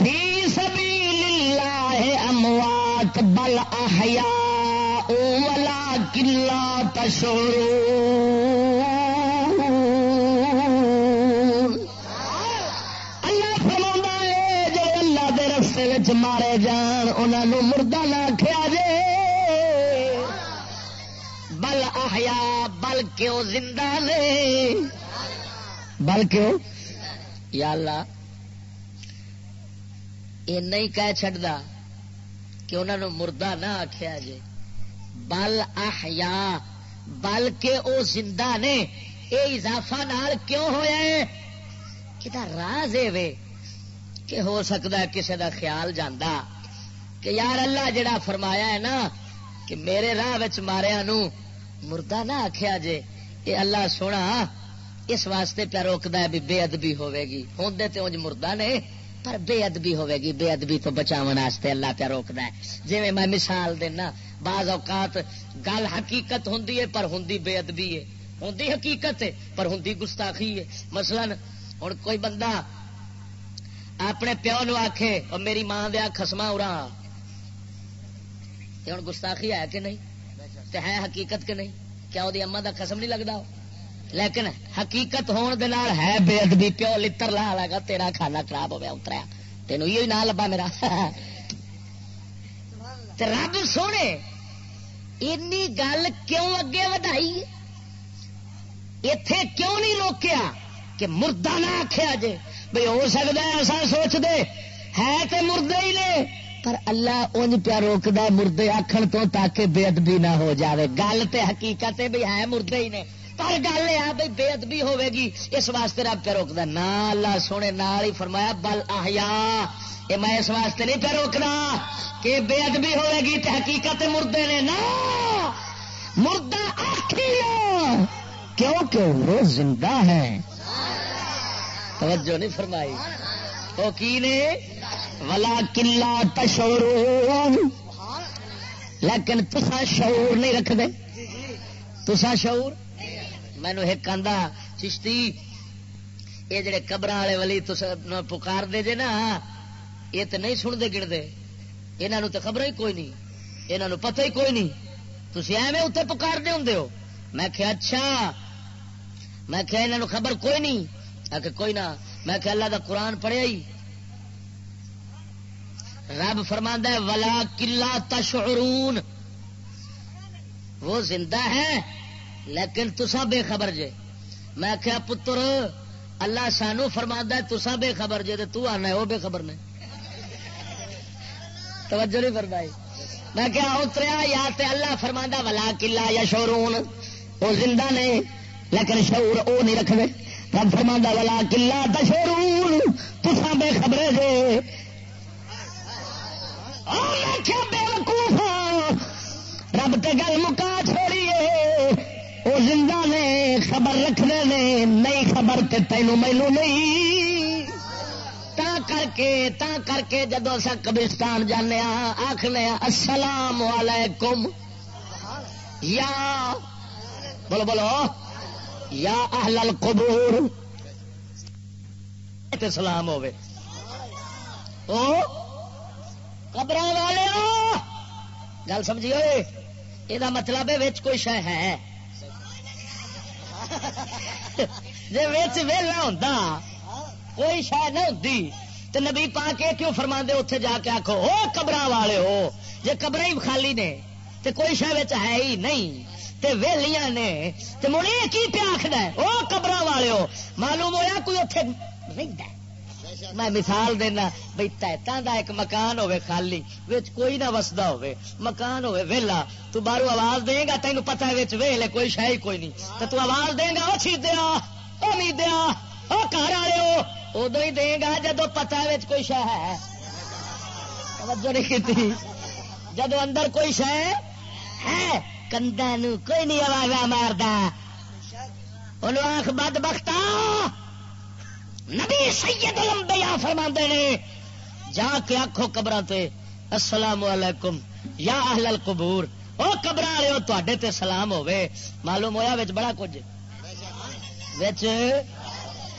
في سبيل الله اموات بل احياء ولكن لا مارے جان انہوں مردہ نہ کھیا جے۔ بل آیا بل کیوں زندہ نے؟ بل کیوں؟ یا اللہ، یہ نہیں کہہ چڑھتا کہ انہوں مردہ نہ آخیا جے۔ بل آیا بلکہ وہ زندہ نے۔ یہ اضافہ نال کیوں ہوا ہے؟ کہ راز ہے کہ ہو سکتا ہے کسی دا خیال جانا کہ یار اللہ جڑا فرمایا ہے نا کہ میرے راہ ماریا نو، مردہ نہ آخیا جے۔ یہ اللہ سونا، اس واسطے پیا روکتا ہے بھی بے ادبی ہوے گی۔ ہوں تو انج مردہ نے پر بے ادبی ہوے گی، بے ادبی تو بچاؤ واسطے اللہ پیا روکتا ہے۔ جی میں مثال دینا، بعض اوقات گل حقیقت ہوں پر ہوں بے ادبی ہے۔ ہوں حقیقت ہے پر ہوں گستاخی ہے۔ مثلا ہوں کوئی بندہ اپنے پیو نو آخے اور میری ماں دیا خسما ارا ہوں گستاخی ہے کہ نہیں؟ تو ہے حقیقت کہ نہیں؟ کیا وہ اما دا خسم نہیں لگتا لیکن حقیقت ہون دے نال ہے بے ادبی پیو لتر لا لگا تیرا کھانا خراب ہو گیا اتریا۔ تینوں یہ نہ لبا میرا۔ رب سونے، اینی گل کیوں اگے ودائی؟ اتے کیوں نہیں روکیا کہ مردہ نہ آخیا جے؟ بھائی ہو سکتا ہے ایسا سوچ دے ہے تو مردے ہی نے، پر اللہ انج پیا روکتا مردے آخر تو تاکہ بے ادبی نہ ہو جاوے۔ گل تے حقیقت ہے ہے مردے ہی نے۔ پر گل یہ بھائی بے ادبی ہوے گی اس واسطے رب پہ روکتا نہ اللہ سونے نال ہی فرمایا، بل آیا یہ میں اس واسطے نہیں پہ روکنا کہ بے ادبی ہوے گی تے حقیقت مردے نے نہ۔ مردہ آخری کیونکہ وہ زندہ ہے۔ توجہ نہیں فرمائی۔ وہ کی نے؟ ولا کلا تشور لیکن تسا شعور نہیں رکھ دے تسا شعور مینو ایک آدھا چشتی یہ جڑے قبر والے والی پکار دے جے نا یہ تو نہیں سنتے گنتے۔ یہاں تو خبر ہی کوئی نہیں یہاں پتہ ہی کوئی نہیں۔ تھی ایویں اتنے پکار دے ہوں میں کیا اچھا۔ میں کیا یہاں خبر کوئی نہیں۔ کہ کوئی نہ۔ میں کہ اللہ دا قرآن پڑھیا ہی۔ رب فرما ہے، ولا کلا تشعرون۔ وہ زندہ ہے لیکن تسا بے خبر جے۔ میں کیا پتر، اللہ سانو فرما تسا بے خبر جے تو آنا ہے وہ بے خبر نے۔ توجہ نہیں فرمائی۔ میں کیا اتریا، یا تے اللہ فرما ولا کلا یا شورون وہ زندہ نے، لیکن شعور وہ نہیں رکھتے رب فرما والا کلا دشور تسا بے خبرے جے۔ بے وقوف ہاں۔ رب تے گل مکا چھوڑیے وہ زندہ نے خبر رکھنے نے نہیں خبر تے تینوں مینو نہیں۔ تا کر کے، تا کر کے جدو اصا قبرستان جانے آخنے السلام علیکم۔ یا، بولو بولو۔ یا اہل القبور۔ سلام ہوے او قبر والے گل سمجھی ہوئے یہ مطلب ہے کوئی شہ ہے؟ جی ویلا ہوں کوئی شہ نہ ہوتی تو نبی پا کے کیوں فرما دے اتنے جا کے آخو وہ قبر والے ہو جی قبر ہی خالی نے تو کوئی شہ ہے ہی نہیں، تے ویلیاں نے، تے مڑے کی پیا آخر وہ قبر والے ہو، معلوم ہوا کوئی اتنے میں مثال دینا بھائی تیتان دا ایک مکان ہوے خالی، وچ کوئی نہ وسدا ہوے مکان ہوے ویلا، تو باہروں آواز دے گا تینوں پتہ ہے وچ ویلے کوئی شے ہی کوئی نہیں۔ تے تو آواز دے گا او چھیدیا او میدیا او گھر والے ہو۔ ادو ہی دے گا جدو پتہ ہے وچ کوئی شے ہے۔ توجہ نہیں کیتی۔ جدو اندر کوئی شے ہے کندا نو کوئی نہیں آواز ماردا۔ انہوں آنکھ بد بختا۔ نبی سید الانبیاء فرما نے، جا کے آخو قبر السلام علیکم، یا اہل القبور، او قبر والے ہو تے سلام ہوے معلوم ہویا وچ بڑا کچھ؟ وچ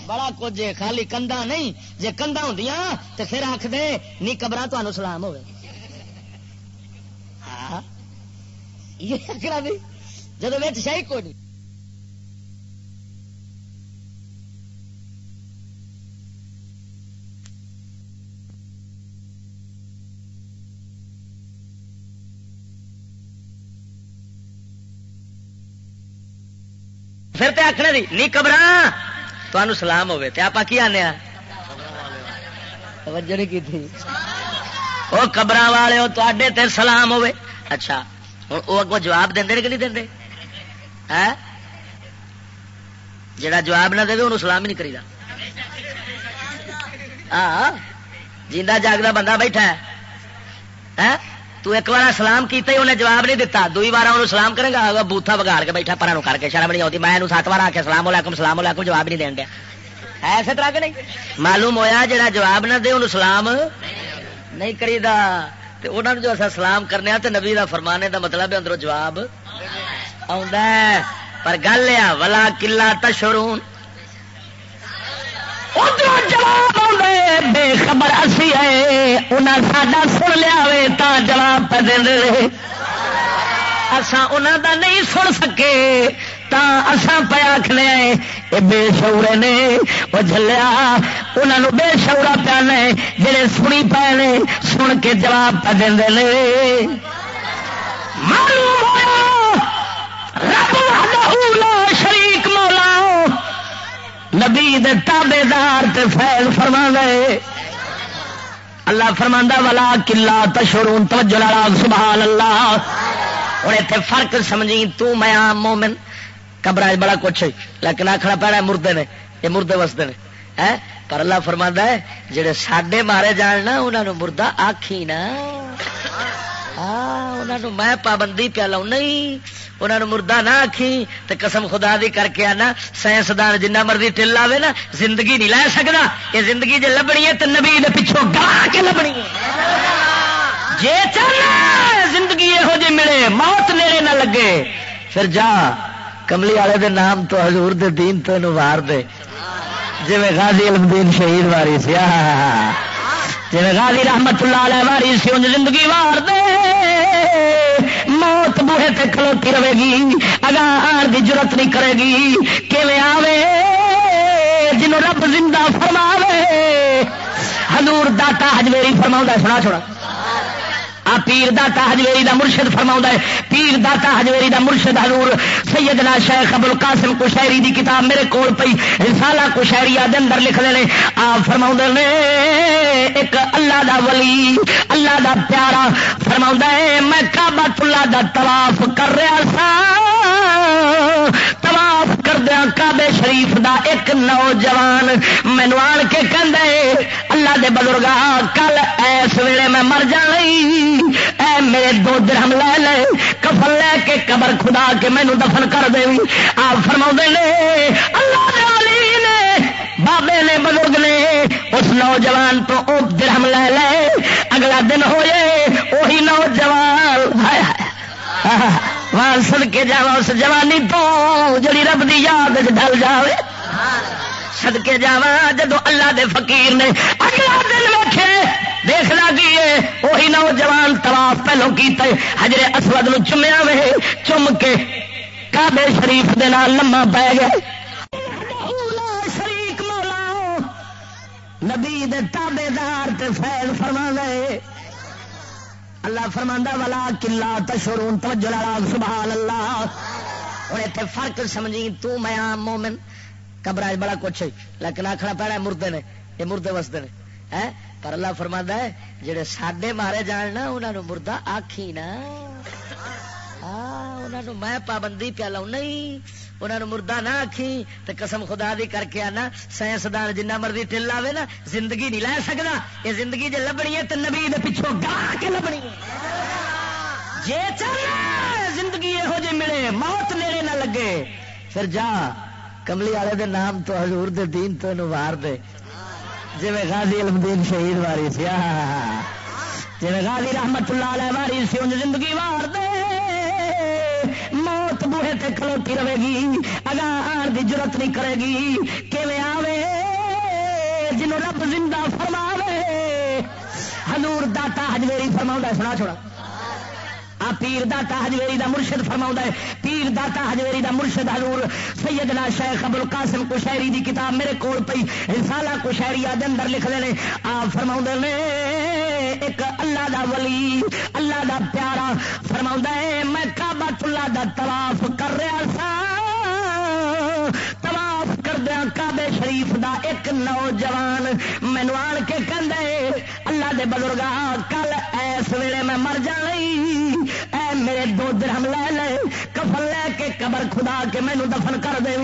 بڑا کچھ خالی کندا نہیں۔ جے کندا ہوندیاں تے پھر آکھ دے نی قبر تانوں سلام ہوے ہاں؟ یہ کرا دی جدوں وچ شاہی کوئی نہیں۔ پھر تے آخنا جی نی قبر تمہیں سلام ہوے تے آپ کی آنے توجہ نہیں کی تھی وہ قبر والے تے تے سلام ہوے اچھا ہوں وہ اگوں جواب دیں کہ نہیں دیں جڑا جواب نہ دے انہوں سلام ہی نہیں کری ہاں جیندہ جاگتا بندہ بیٹھا ہے۔ تو ایک بار سلام کیتا ہی انہیں جواب نہیں دیتا دوئی بار انہوں سلام کرے گا بوتھا بگاڑ کے بیٹھا پرانو کر کے شرم نہیں آتی، میں سات بار آ کے سلام علیکم سلام علیکم، جواب نہیں دین دیا۔ ایسے طرح کے نہیں؟ معلوم ہویا جڑا جواب نہ دے، انہوں سلام نہیں کری دا تے انہوں جو اصا سلام کرنے ہاں، تے نبی دا فرمانے دا مطلب ہے اندروں جواب ہے۔ پر گل لیا ولا کلا تشرون ادھر جواب بے خبر اسی ہے۔ انہیں ساڈا سن لیا تا جواب پہ دے اسان انہوں دا نہیں سن سکے، تا اسان پہ آخنے یہ بے شورے نے۔ وہ جلیا انہوں بے شورا پیا نے جڑے سنی پے نے، سن کے جواب پہ دے معلوم ہوا رب شریک مولا نبی تابے دار فیل فرما دے اللہ فرما والا کلا تشرون توجہ لالا سبحان اللہ اور اتنے فرق سمجھی، تو میں مومن قبر بڑا کچھ لیکن آخنا پیڑا مردے نے، یہ مردے وستے نے۔ پر اللہ فرما ہے، جڑے ساڈے مارے جان نا انہوں نے مردہ آخی نا۔ انہوں میں پابندی پیا لاؤ نہیں۔ انہوں نے مردہ نہ آخی تو قسم خدا دی کر کے آنا، سائنسدان جنہ مرضی ٹل آئے نا، زندگی نہیں لے سکتا یہ زندگی جی لبنی ہے تو نبی پچھوں گا کے لبنی ہے۔ جی چاہنا زندگی یہو جی ملے، موت نیڑے نہ لگے۔ پھر جا، کملی والے دے نام تو حضور دے دین تو وار دے۔ جی غازی علم دین شہید واری سی۔ جی غازی رحمت اللہ علیہ واری سی انج زندگی وار دے، موت بوہے تے کھلوتی رہے گی اگا آر کی ضرورت نہیں کرے گی۔ کیویں آوے؟ جنوں رب زندہ فرماوے۔ حضور داتا ہجویری فرما سنا چھوڑا۔ پیر داتا ہجویری دا مرشد فرما ہے۔ پیر داتا ہجویری دا مرشد حضور سیدنا شیخ ابو القاسم کشہری دی کتاب میرے کول پئی۔ رسالہ کشہری دے اندر لکھ لے آپ فرما نے ایک اللہ دا ولی، اللہ دا پیارا فرما ہے، میں کعبہ اللہ دا طواف کر رہا سا۔ طواف کردیا کعبے شریف دا ایک نوجوان مینو آن کے اللہ دے بزرگا کل ایس ویلے میں مر اے میرے دو درہم لے لے، کفن لے کے قبر خدا کے مینو دفن کر دے آپ فرما نے، اللہ علی نے، بابے نے، بزرگ نے، اس نوجوان تو او درہم لے لے، اگلا دن ہوئے وہی نوجوان وہاں سد کے جا اس جوانی تو، جڑی رب دی یاد ڈل جائے سد کے جا جدو اللہ دے فقیر نے، اگلا دن ویٹے دیکھ لگی وہی نوجوان تلاف پہلو کیتے حجرے اسود نو چومیا وے، چم کے کعبے شریف دے نال لما پی گئے شریک مولا، نبی دے تابے دار تے فیض فرما گئے اللہ فرماندہ والا کلا تشرون توجہ لالا سبحان اللہ اور اتنے فرق سمجھی، تو میں مومن، قبر بڑا کچھ لیکن آخنا پینا مردے نے، یہ مردے وستے نے۔ ہے? پر اللہ فرماندہ ہے، جڑے ساڈے مارے جان نا انہوں نے مردہ آخی نا۔ انہوں میں پابندی پیا لاؤ نہیں انہوں نے مردہ نہ آخی تو قسم خدا دی کر کے آنا، سائنسدان جنہ مرضی ٹل لاوے نا، زندگی نہیں لے سکتا یہ زندگی جی لبنی ہے تو نبی پچھوں گا کے لبنی جی چل زندگی یہو جی ملے، موت نیڑے نہ لگے۔ پھر جا، کملی والے دے نام تو حضور دے دین تو وار دے۔ جی غازی المدین شہید واری سی جی غازی رحمت اللہ علیہ واری سی انج زندگی وار دے۔ موت بوہے تے کھلوتی رہے گی اگا آن دی ضرورت نہیں کرے گی۔ کیویں آوے؟ جنوں رب زندہ فرماوے۔ حضور داتا حجویری فرماؤں سنا چھوڑا۔ آ، پیر داتا ہجویری دا مرشد فرما ہے۔ پیر داتا ہجویری دا مرشد حضور سیدنا شیخ ابو القاسم کشہری دی کتاب میرے کول پئی۔ رسالہ کشہری دے اندر لکھ دے نے۔ آپ فرما نے، ایک اللہ دا ولی، اللہ دا پیارا فرما ہے، میں کعبۃ اللہ دا طواف کر رہا سا۔ طواف کردیا کعبے شریف دا ایک نوجوان مینو آن کے کہندے اللہ دے بزرگا کل ایس ویلے میں مر جائی اے میرے دو درہم لے لے، کفن لے کے قبر خدا کے مینو دفن کر دے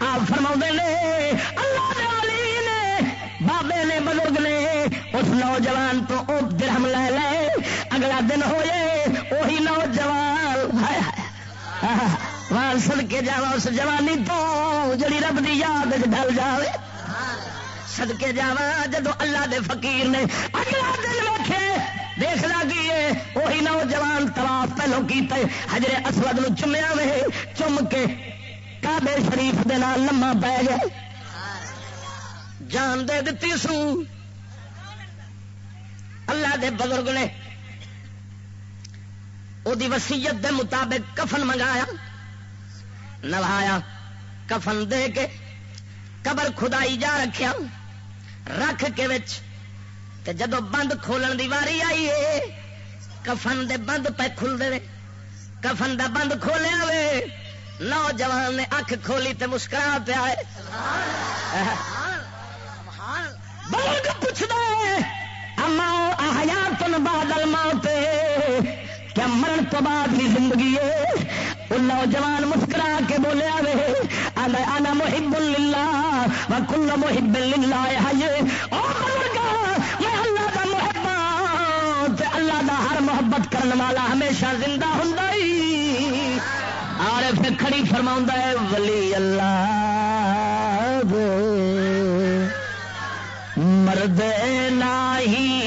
آپ فرما نے، اللہ دے علی نے، بابے نے، بزرگ نے، اس نوجوان تو او درہم لے لے۔ اگلا دن ہوئے وہی نوجوان وہاں سد کے جا اس جوانی تو جڑی رب دی یاد ڈل جائے سد کے جا جدو اللہ دے فقیر نے اگلا دن ویٹے دیکھ لگی وہی نوجوان تلاف پہلو کیتے حجرے اسود نو چومیا وے، چم کے کعبے شریف دے نال لما پی گئے جان دے دتی سو۔ اللہ دے بزرگ نے وہ وسیعت دے مطابق کفن منگایا۔ نوایا، کفن دے کے قبر خدائی جا رکھیا رکھ کے وچ۔ تے جدو بند کھولن دی واری آئی ہے کفن دے بند پہ کھل دے کفن دا بند کھولیا وے، نوجوان نے اکھ کھولی تے مسکرا پیا بلک پوچھتا ہے اما آیا تن بادل کیا مرن تو بعد بھی زندگی ہے وہ نوجوان مسکرا کے بولیا وے آنا محب اللہ کل محب اللہ حج میں اللہ دا محبت اللہ دا ہر محبت کرنے والا ہمیشہ زندہ ہوں اور پھر کھڑی فرما ہے، ولی اللہ مرد نہیں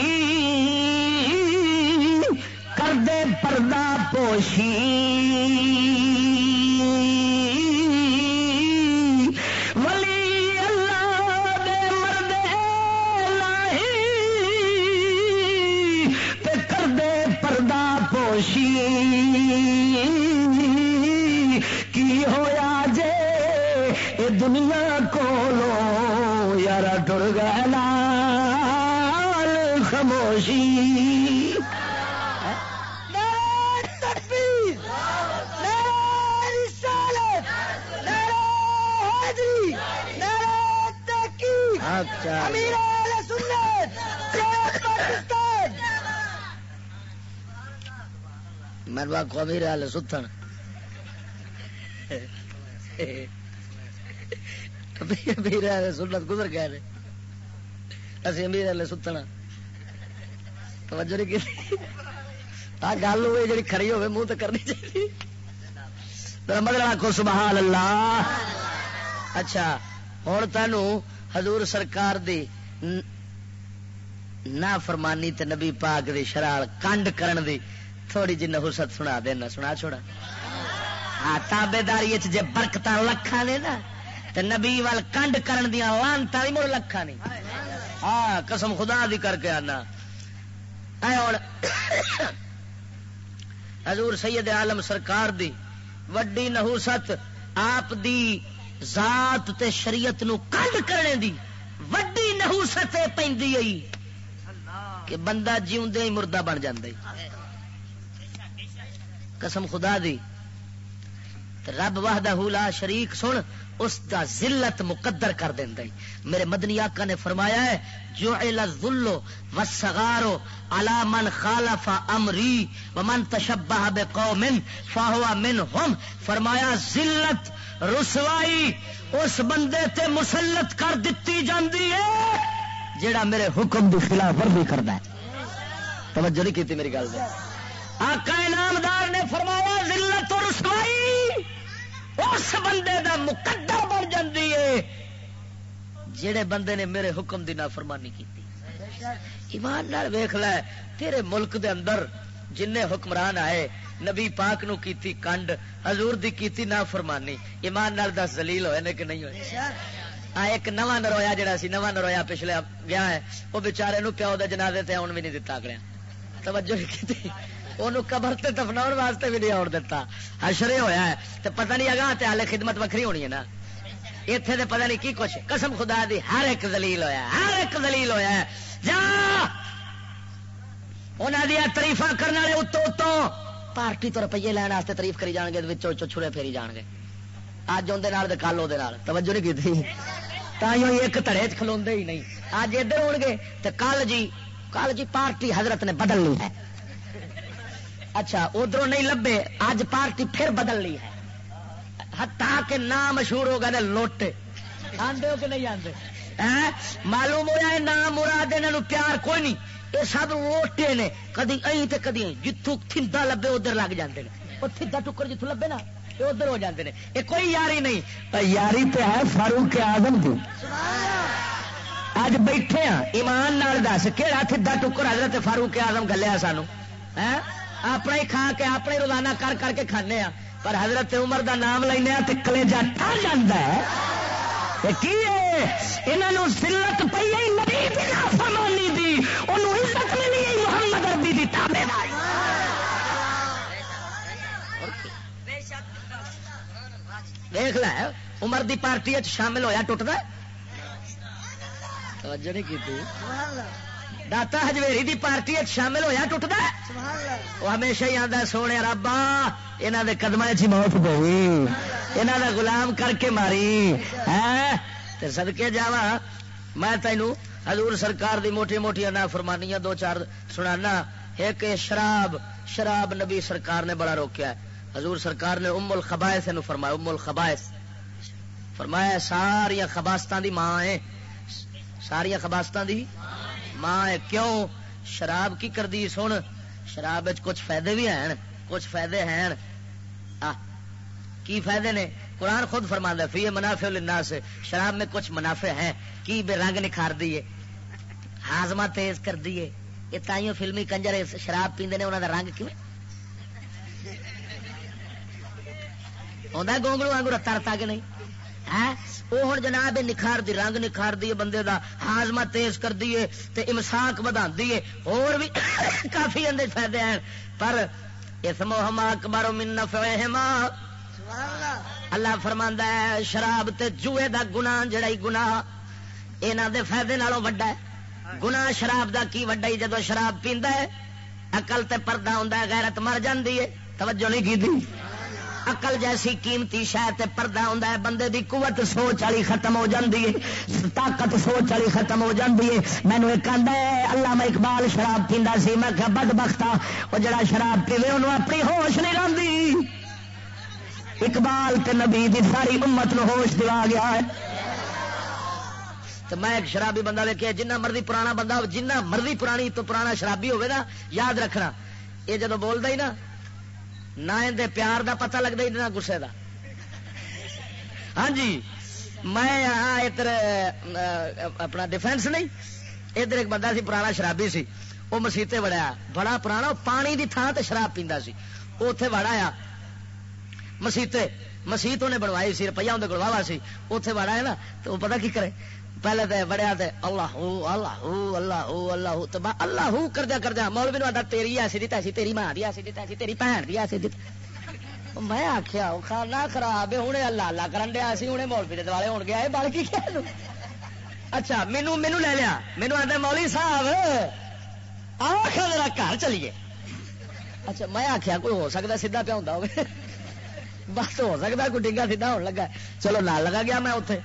میں کو امیر حال ستن امیر سنت گزر گئے اسی امیر توجہ نہیں کی۔ گل ہوئی جی کھڑی ہوے منہ تو کرنی چاہیے۔ مطلب آخو سبحان اللہ۔ اچھا ہوں تینوں حضور سرکار دی نہ فرمانی تے نبی پاک دی شرال کنڈ کرن دی تھوڑی جی نحوست سنا دینا، سنا چھوڑا۔ ہاں تابے داری جی برکت لکھا نے نا، تے نبی وال کنڈ کرن دیا لانتا بھی مڑ لکھا نہیں ہاں قسم خدا دی کر کے آنا۔ حضور سید عالم سرکار دی وڈی نحوست آپ دی ذات تے شریعت نو کنڈ کرنے دی وڈی نحوست پی کہ بندہ جیوندے ہی مردہ بن جاندے قسم خدا دی رب وحدہ لا شریک سن، اس دا ذلت مقدر کر دینا میرے مدنی آقا نے فرمایا ہے جو ذلو و سگارو من خالف امری و من تشبہ بے قومن فاہوا من ہم فرمایا، ذلت رسوائی اس بندے تے مسلط کر دیتی جاندی ہے، جیڑا میرے حکم دی خلاف ورزی کردا ہے۔ توجہ نہیں کیتی میری گل دے آقا انعامدار نے فرمایا، ذلت و رسوائی اس بندے دا مقدر بن جاندی ہے جڑے بندے نے میرے حکم دی نافرمانی کیتی۔ ایمان نال ویکھ لے، تیرے ملک دے اندر جن حکمران آئے، نبی پاک نو کیتی کنڈ، حضور دی کیتی نافرمانی۔ ایمان نال دس ذلیل ہوئے نے کہ نہیں ہوئے؟ ایک نواں نرویا جڑا سی، نواں نرویا پچھلے گیا ہے، وہ بیچارے نو پیو دے جنازے تے اون بھی نہیں دتا اگلے توجہ کیتی۔ اونوں قبر تے دفناون واسطے بھی نہیں آن دتا۔ حشرے ہویا ہے، تے پتہ نہیں اگا تے حالے خدمت وکھری ہونی ہے نا۔ اتنے تو پتا نہیں کی کچھ۔ قسم خدا دی، ہر ایک دلیل ہویا ہر ایک دلیل ہویا ہے۔ جا! انہوں دیا تریفا کرنے والے اتو اتو پارٹی تو روپیے لین واسطے تاریف کری جان گے چھڑے پھیری جان گے۔ اج اندر کل وہ توجہ نہیں کی تھی ایک تڑے چلو ہی نہیں۔ اج ادھر ہو گے تو کل جی کل جی پارٹی حضرت نے بدل لی ہے۔ اچھا ادھر نہیں لبے اج پارٹی پھر بدل لی ہے۔ ہتا کے نام مشہور ہو گئے لوٹ آدھے ہو کہ نہیں آدھے معلوم ہوا نام مراد یہاں پیار کوئی نہیں۔ یہ سب لوٹے نے کدی ائی تے کدی جتوں تھندا لبے ادھر لگ جاتے ہیں وہ تھندا ٹکر جتوں لبے نا یہ ادھر ہو جاتے ہیں یہ کوئی یاری نہیں۔ یاری تو ہے فاروق آزم کی اج بیٹھے ہاں ایمان نال دس کہڑا تھدا ٹکر حضرت فاروق آزم گلیا سانو اپنا ہی کھا کے اپنے روزانہ کر کر کے کھانے ہاں۔ پر حضرت عمر دا نام لینا تو کلجا ٹر جا کی سلت پی نبی فرمانی دی انہوں عزت ملی محمد اربی دی تابے دیکھ ل عمر دی پارٹی شامل ہویا ٹوٹتا توجہ نہیں کی داتا ہجویری دی پارٹی شامل ہویا ٹوٹتا وہ ہمیشہ ہی آتا سونے ربا یہاں دے قدم چ موت گئی یہاں دا غلام کر کے ماری ہے سدکے جا میں تینوں حضور سرکار دی موٹی موٹی نا فرمانیاں دو چار سنانا ایک شراب شراب نبی سرکار نے بڑا روکیا ہے حضور سرکار نے ام الخبائس نو فرمایا ام الخبائس فرمایا ساریا خباستان دی ماں ہے ساریا خباستان دی ماں ہے، کیوں؟ شراب کی کر دی سن شراب کچھ فائدے بھی ہیں، کچھ فائدے ہیں۔ کی فائدے نے؟ قرآن خود فرما فی منافع الناس شراب میں کچھ منافع ہیں، کی بے رنگ نکھار دیے ہاضمہ تیز کر دیے یہ تائیوں فلمی کنجر شراب پیندے نے انہوں کا رنگ کیوں گونگلو آگو رتا رتا کے نہیں؟ ہے? وہ ہوں جناب نکھار دی، رنگ نکھار دی بندے دا ہاضمہ تیز کر دیے تے امساک بدا دیے اور بھی کافی اندر فائدے ہیں۔ پر اسمو ہما اکبر من نفعہما۔ اللہ فرماندا ہے، شراب تے جوئے دا گناہ، جڑا ہی گناہ انہاں دے فائدے نالوں وڈا ہے۔ گناہ شراب دا کی وڈا ہی؟ جدو شراب پیندا ہے، عقل تے پردہ ہوندا ہے، غیرت مر جاندی ہے۔ توجہ نہیں کیتی اقل جیسی قیمتی شاید پردہ ہوں بندے دی قوت سوچ والی ختم ہو جاتی ہے، طاقت سوچ والی ختم ہو جاتی ہے۔ مینو ایک آدھا اللہ میں اقبال شراب پیندا سی، میں کہ بد بختا وہ جڑا شراب پیوے انہوں اپنی ہوش نہیں رہتی اقبال تے نبی دی ساری امت نو ہوش دلا گیا ہے۔ تو میں ایک شرابی بندہ ویکیا جنہ مرضی پرانا بندہ جنہ مرضی پرانی تو پرانا شرابی ہوگا نا، یاد رکھنا۔ یہ جدو بولتا ہی نا نہ اندر پیار دا پتہ لگتا ہی نہ گسے دا۔ ہاں جی میں ادھر اپنا ڈیفینس نہیں، ادھر ایک بندہ سی پرانا شرابی سی، وہ مسیطے وڑیا بڑا پرانا پانی دی تھان تے شراب پیندا سی۔ وہ اتے وڑا آ مسیطے، مسیت انہیں بنوائی سی روپیہ اندر گڑوا سی۔ اتے وڑا ہے نا، تو وہ پتا کی کرے؟ پہلے تو بڑیا تے اللہ اللہ اللہ اللہ تو اللہ کردیا کردیا۔ مولوی نو آتا تیری ایسی دی تیسی تیری ماں دی ایسی دی تیسی تیری بھن دی ایسی دی میں آخیا کھانا خراب ہے ہوں اللہ اللہ کرن دیا سی ہوں مولوی دے دوالے ہو گیا بال کی کیا اچھا مینو مینو لے لیا۔ مینو آتے مولی صاحب آخ میرا گھر چلیے۔ اچھا میں آخیا کوئی ہو سکتا سیدھا پیا ہوں بس ہو سکتا کوئی ڈنگا سیدھا ہونے لگا چلو نہ لگا گیا میں اتنے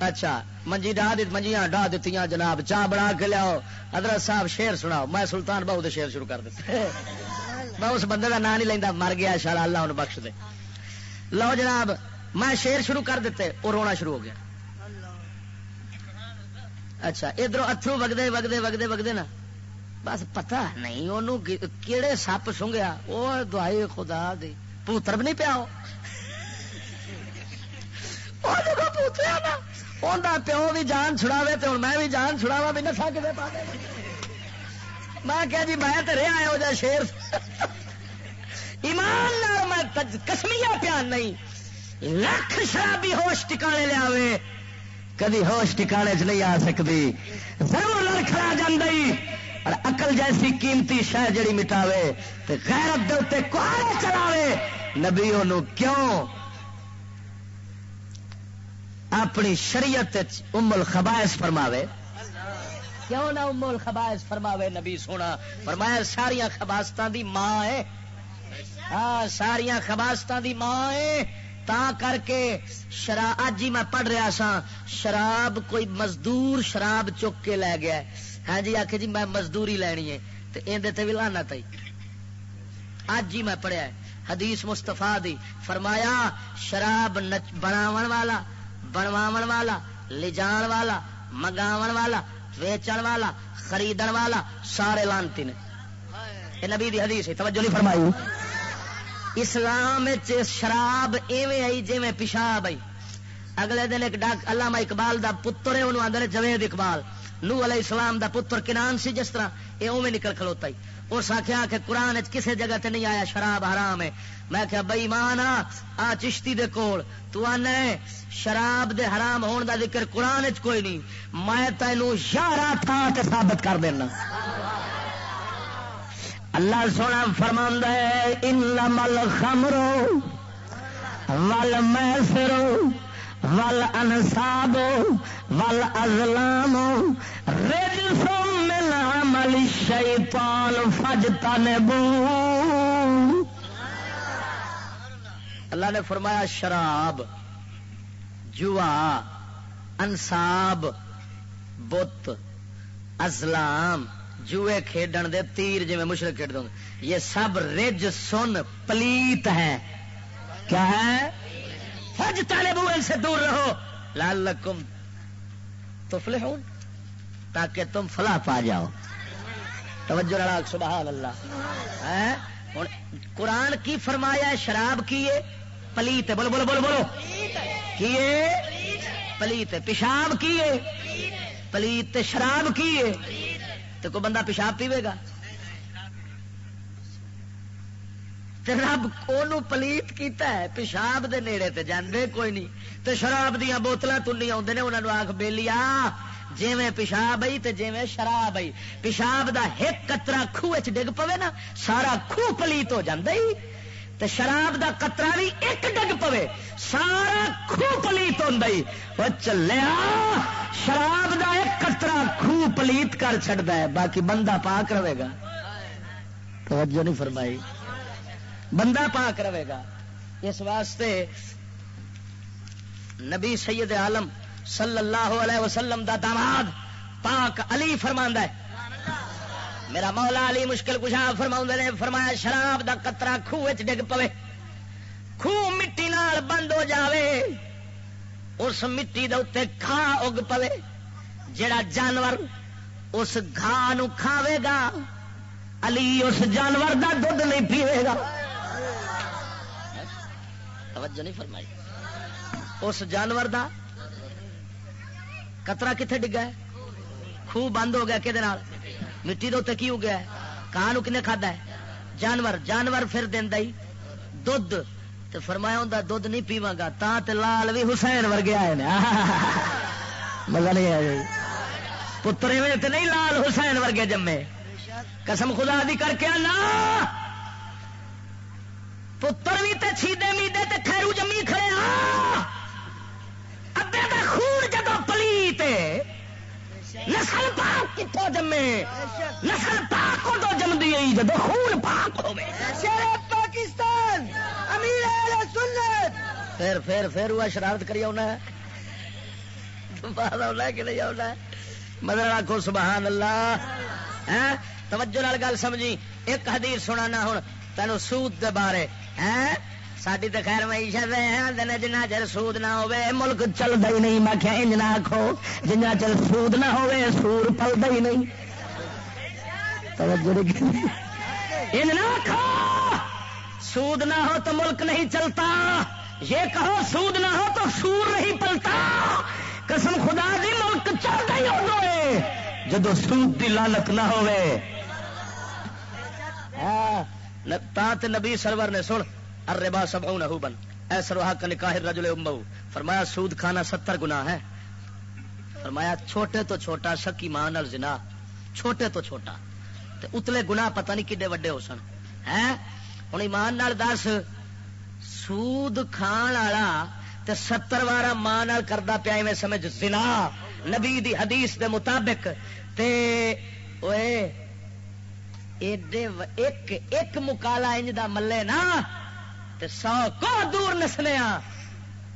اچھا منجی ڈا منجیاں ڈا دیتی جناب چاہ بنا کے لیاؤ؟ حضرت صاحب شیر سناؤ، میں سلطان بہو دے شیر شروع کر دیتے میں اس بندے کا نام نہیں لینا مر گیا شالا اللہ انہوں بخش دے۔ لو جناب، میں شیر شروع کر دیتے وہ رونا شروع ہو گیا۔ اچھا ادھر اترو وگدے وگدے وگدے وگدے نا۔ بس پتا نہیں انہوں کیڑے سپ سنگیا۔ وہ دعائی خدا دی۔ پوتر بھی نہیں پیا پوترا نا۔ پیو بھی جان چھڑاوے تو ہوں میں بھی جان چھڑاوا بھی نسا کتنے پا میں کیا جی میں تو رہا ہو جا شیر۔ ایمان نار میں کسمیا پیان نہیں۔ لکھ شرابی ہوش ٹکانے لیا کدی ہوش ٹکانے چ نہیں آ سکتی ضرور لڑکھڑا جی اور اقل جیسی قیمتی شہ جڑی مٹاوے تو غیرت دے اتنے کوارے چلاوے۔ نبی کیوں اپنی شریعت ام الخبائش فرماوے۔ کیوں نہ ام الخبائش فرماوے نبی سونا؟ فرمایا ساریا خباست دی ماں ہے۔ ہاں ساریا خباست دی ماں ہے۔ تا کر کے شراب اج ہی میں پڑھ رہا سا شراب کوئی مزدور شراب چک کے لے گیا ہاں جی آخ جی میں مزدوری لینی ہے۔ تو اندر بھی لانا تھی اج ہی میں پڑھیا حدیث مستفا دی۔ فرمایا، شراب بناو والا بنوا والا لجان والا منگاو والا، ویچن والا خرید والا، سارے لانتی نے۔ یہ نبی دی حدیث ہے، توجہ نہیں فرمائی۔ اسلام شراب ایویں آئی جی پیشاب آئی۔ اگلے دن ایک ڈاک، علامہ اقبال دا پتر ہے، انہوں آدھے جوید اقبال۔ نو علیہ السلام دا پتر کنان سی جس طرح یہ اوے نکل کھلوتا ہی اس آخیا کہ قرآن کسی جگہ تے نہیں آیا شراب حرام ہے۔ میں کیا بئی مان آ چشتی دے کول۔ تو آنا شراب دے حرام ہون دا ذکر قرآن چ کوئی نہیں۔ میں تینوں یارہ تھان تے ثابت کر دینا۔ اللہ سونا فرما ہے انم الخمرو ول میسرو ول انصاب، ول ازلام رجسو من عمل الشیطان فجتنبو اللہ نے فرمایا، شراب، جوا، انصاب، بت، ازلام جوئے کھیڈن دے تیر جی میں مشرق کھیڈ دوں یہ سب رج سن، پلیت ہے کیا ہے؟ فج تالے بو سے دور رہو۔ لال لکم تاکہ تم فلاح پا جاؤ۔ توجہ رڑا سبحان اللہ۔ قرآن کی فرمایا شراب کی پلیت بولو بولو بولو بولو۔ کیے؟ پلیت پیشاب کیے؟ پلیت شراب کیے؟ تو کوئی بندہ پیشاب پیوے گا؟ رب کو پلیت کیتا ہے، پیشاب دے نیڑے تے جاندے کوئی نہیں۔ تو شراب دیا بوتل تنی آدھے نے انہوں نے آخ بے لیا جی پیشاب آئی تو جی شراب آئی۔ پیشاب دا ایک کترا خوہ ڈگ پوے نا، سارا خوہ پلیت ہو جاندے ہی۔ تے شراب دا قطرہ بھی ایک ڈگ پوے، سارا خو پلیت ہوں چلیا، شراب دا ایک قطرہ خو پلیت کر چڑتا ہے، باقی بندہ پاک رہے گا۔ توجہ نہیں فرمائی۔ بندہ پاک رہے گا۔ اس واسطے نبی سید عالم صلی اللہ علیہ وسلم دا داماد پاک علی فرماندہ ہے۔ میرا مولا علی مشکل کشا فرما نے، فرمایا شراب دا قطرہ خوہ ڈگ پوے۔ خوہ مٹی نال بند ہو جاوے۔ اس مٹی دے اتنے کھا اگ پوے۔ جڑا جانور اس گھا کھاوے گا، علی اس جانور دا دھد نہیں پیوے گا۔ توجہ نہیں فرمائی۔ اس جانور دا کترا کتنے ڈگا ہے؟ خوہ بند ہو گیا کہ مٹی دے کی ہو گیا ہے؟ کان کنے کھدا ہے؟ جانور جانور پھر دینا ہی۔ دھد تو فرمایا ہوں دھد نہیں پیوا گا۔ تا تے لال بھی حسین ورگیا ہے مزہ نہیں آیا جی۔ پتر تو نہیں لال حسین ورگے جمے۔ قسم خدا دی کر کے آنا۔ پتر بھی تے چھیدے میدے تے خیرو جمی کھڑے ابے دا خون جدو پلی تے نسل پاک کتوں جمے۔ نسل پاک کو تو جم دی جدو خون پاک ہو پاکستان امیر سنت۔ پھر پھر پھر وہ شرارت کری آنا ہے۔ آنا کہ نہیں آنا مدر آخو سبحان اللہ۔ توجہ نال گل سمجھی۔ ایک حدیث سنانا ہوں۔ تینوں سود دے بارے۔ ساری تو خیر معیشت دن جنا چر سود نہ ہوے ملک چلتا ہی نہیں، میں کیا انج نہ آخو جنا چر سود نہ ہوے سور پلتا ہی نہیں۔ ان نہ آخو سود نہ ہو تو ملک نہیں چلتا۔ یہ کہو، سود نہ ہو تو سور نہیں پلتا۔ قسم خدا دی، ملک چلتا ہی ہو جدو سود دی لالت نہ ہوے ہاں، نبی سرور نے سن اربا سب بن اے سروہا کا نکاح رجل امبو فرمایا سود کھانا ستر گنا ہے فرمایا چھوٹے تو چھوٹا شکی مان زنا۔ چھوٹے تو چھوٹا۔ تے اتلے گنا پتہ نہیں کڈے وڈے ہو سن۔ ہے ہوں ایمان نال دس سود کھان والا تے ستر وارا ماں نال کردا پیا میں سمجھ زنا۔ نبی دی حدیث دے مطابق تے اوے ایڈے ایک ایک مکالا انج دا ملے نا، تے سو کو دور نسنے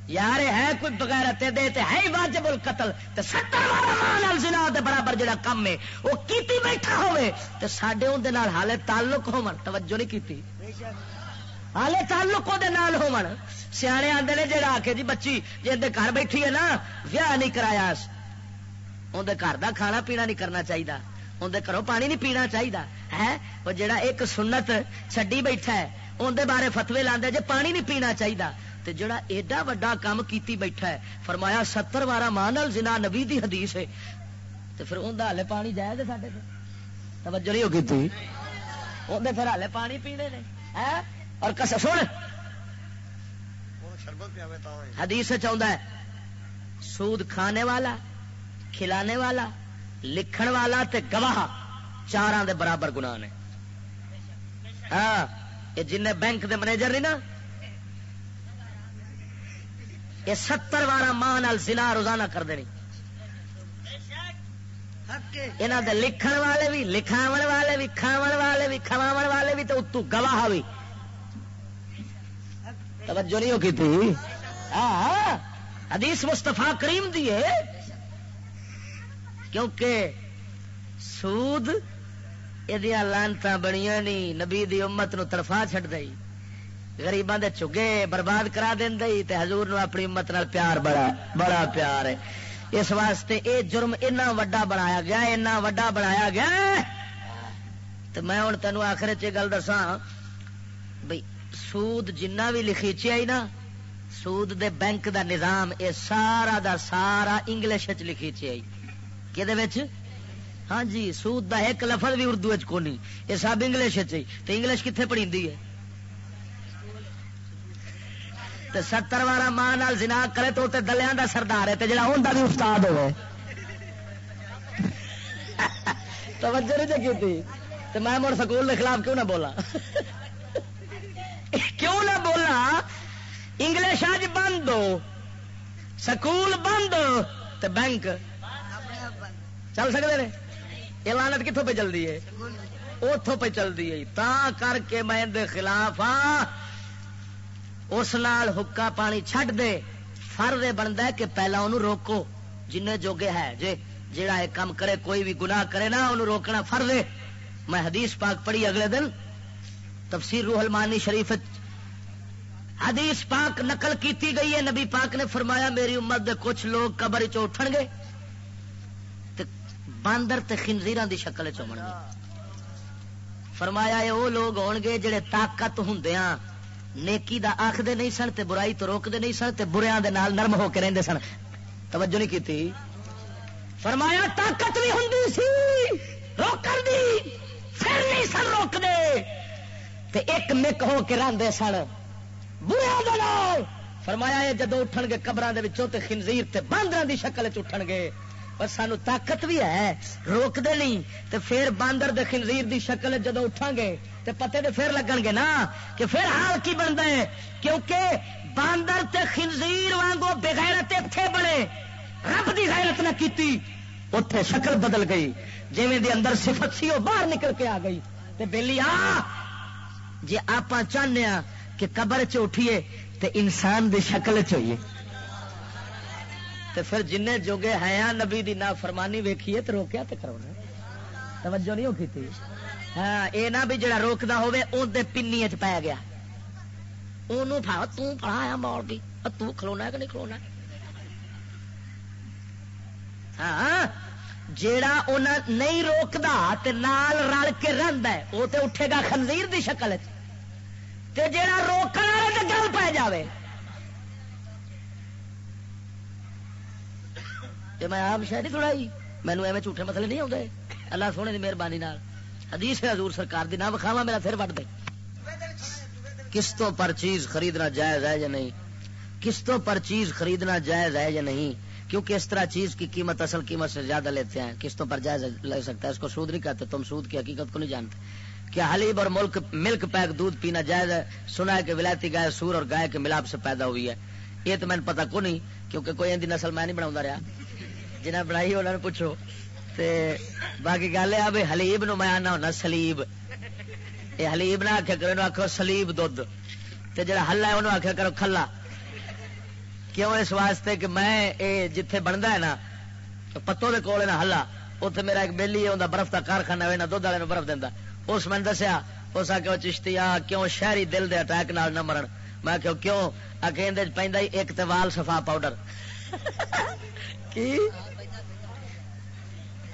یار ہے کوئی بغیر دے تے ہے واجب القتل۔ تے ستر والا زنا دے برابر جڑا کم ہے، وہ کیتی بیٹھا ہوئے تے ساڈے اون دے نال حالے تعلق ہون توجہ نہیں کیتی۔ حالے تعلق دے نال ہون سیانے آندے نے جڑا کہ جی بچی جی جے دے گھر بیٹھی ہے نا، ویاہ نہیں کرایا۔ اون دے گھر دا کھانا پینا نہیں کرنا چاہیے اون دے گھروں پانی نہیں پینا چاہیے ہے؟ وہ جڑا ایک سنت چھڈی بیٹھا ہے اندر بارے فتوے لاندے جے پانی نہیں پینا چاہیے تے جڑا ایڈا وڈا کام کیتی بیٹھا ہے، فرمایا ستر بارہ ماں زنا نبی دی حدیث ہے۔ تے پھر اندر ہالے پانی جائے دے ساڈے توجہ نہیں ہوگی تھی؟ اندر پھر ہالے پانی پینے نے اور کس سن۔ حدیث چاہتا ہے، سود کھانے والا، کھلانے والا لکھن والا تے گواہ چار دے برابر گناہ نے۔ ہاں یہ جن بینک دے منیجر نہیں نا؟ یہ ستر بارہ ماہ زنا روزانہ کر دینی۔ یہاں دے لکھن والے بھی لکھاو والے بھی کھاو والے بھی کھواو والے بھی تو اتو گواہ بھی توجہ نہیں ہوگی تھی؟ ہاں, ہاں، حدیث مستفا کریم دیے کیونکہ سود یہ لانتا بنیا نہیں نبی دی امت نو تڑفا چڈ دئی گریباں دے چگے برباد کرا دین دئی تے حضور نو اپنی امت نال پیار بڑا بڑا پیار ہے۔ اس واسطے اے جرم اینا وڈا بنایا گیا اینا وڈا بنایا گیا۔ تو میں ہوں تینوں آخر چ گل دسا بھائی سود جنہ بھی لکھی آئی نا، سود دے بینک دا نظام، اے سارا دا سارا انگلش لکھی آئی کہ ہاں جی سود دا ایک لفظ بھی اردو چ کونی۔ یہ سب انگلش تو انگلش کتنے پڑھی ہے؟ ستر بارہ ماں نال زنا کرے تو دلیا دا سردار ہے۔ تے جڑا ان بھی استاد ہوئے توجہ نہیں کی تو میں مڑ سکول کے خلاف کیوں نہ بولا کیوں نہ بولا انگلش اج بند ہو۔ سکول بند تو بینک چل سکتے ہیں یہ لانت کتوں پہ چلتی ہے اتوں پہ چلتی ہے تا کر کے میں دے خلاف ہاں اس نال حکا پانی چھڈ دے فرد بنتا ہے کہ پہلا انہوں روکو جن جوگے ہے جے جیڑا ایک کام کرے کوئی بھی گناہ کرے نا انہوں روکنا فرد ہے میں حدیث پاک پڑھی اگلے دن تفسیر روح المانی شریف حدیث پاک نقل کیتی گئی ہے نبی پاک نے فرمایا میری امت دے کچھ لوگ قبر چ اٹھن گے باندر تے خنزیران دی شکل چمن گے فرمایا یہ وہ لوگ ہون گے جڑے طاقت ہندیاں نیکی دا آخدے نہیں سن تے برائی تو روکدے نہیں سن تے بریاں دے نال نرم ہو کے رہندے سن۔ توجہ نہیں کیتی۔ فرمایا، طاقت بھی ہوں سی۔ روکن دی۔ پھر نہیں سن روک دے تے ایک مک ہو کے رہندے سن۔ بریا دے نال۔ فرمایا یہ جدو اٹھن گے قبراں دے وچوں تے خنزیر تے باندراں دی شکل چ اٹھن گے پر سانو طاقت بھی ہے روک دے نہیں، تے پھر باندر دے خنزیر دی شکل جدو اٹھان گے تے پتے دے پھر لگن گے نا، کہ پھر حال کی بنتا ہے؟ کیونکہ باندر تے خنزیر وانگو بغیرت اتنے بنے، رب دی غیرت نہ کیتی، اتے شکل بدل گئی۔ جی دی اندر صفت سی وہ باہر نکل کے آ گئی۔ تے بیلی آ جی آپ چاہنے کہ قبر چ اٹھیے، تے انسان دی شکل چوئیے تے پھر جن جوگے ہیں ہاں، نبی دی نا فرمانی ویکھیے تے روکیا تے کرو توجہ نہیں ہوگی تھی ہاں یہ نہ بھی جڑا روکدا ہوے اون دے پنی چ پی گیا۔ اونوں پھا تو پڑھایا مول بھی تو کھلونا کہ نہیں کھلونا؟ ہاں جیڑا انہاں نہیں روکدا تے نال رل کے رہندا ہے، او تے اٹھے گا خنزیر دی شکل تے جیڑا روکن تے گل پے جاوے۔ تے میں عام شہری تھوڑا ہی مینو ایویں جھوٹے مسئلے نہیں آتے اللہ سونے کی مہربانی حدیث حضور سرکار دی. نہ وکھاوا میرا پھر وٹ دے قسطوں پر چیز خریدنا جائز ہے یا نہیں؟ قسطوں پر چیز خریدنا جائز ہے یا نہیں؟ کیونکہ اس طرح چیز کی قیمت اصل قیمت سے زیادہ لیتے ہیں. قسطوں پر جائز لے سکتا ہے؟ اس کو سود نہیں کہتے. تم سود کی حقیقت کو نہیں جانتے. کیا حلیب اور ملک ملک پیک دودھ پینا جائز ہے؟ سنا ہے کہ ولایتی گائے سور اور گائے کے ملاپ سے پیدا ہوئی ہے. یہ تو میں نے پتا کو نہیں، کیونکہ کوئی اندی نسل میں نہیں بنا رہا. جنہیں بنائی انہوں نے پوچھو، تے باقی گل ہے بھی حلیب نو میں آنا ہونا سلیب۔ یہ حلیب نہ آخیا کرو آخو سلیب دھد تے جڑا ہلا ہے انہوں آخیا کرو کھلا۔ کیوں اس واسطے کہ میں اے جتھے بنتا ہے نا، پتوں کے کول نا ہلا اتنے میرا ایک بہلی ہے برف کا کارخانہ ہوئے دھد والے برف دینا اس میں دسیا، اس آ کے چشتی آ کیوں شہری دل دے اٹیک نال نہ مرن؟ میں کہ کیوں؟ آ کے پہ ایک تے وال صفا پاؤڈر۔ کی؟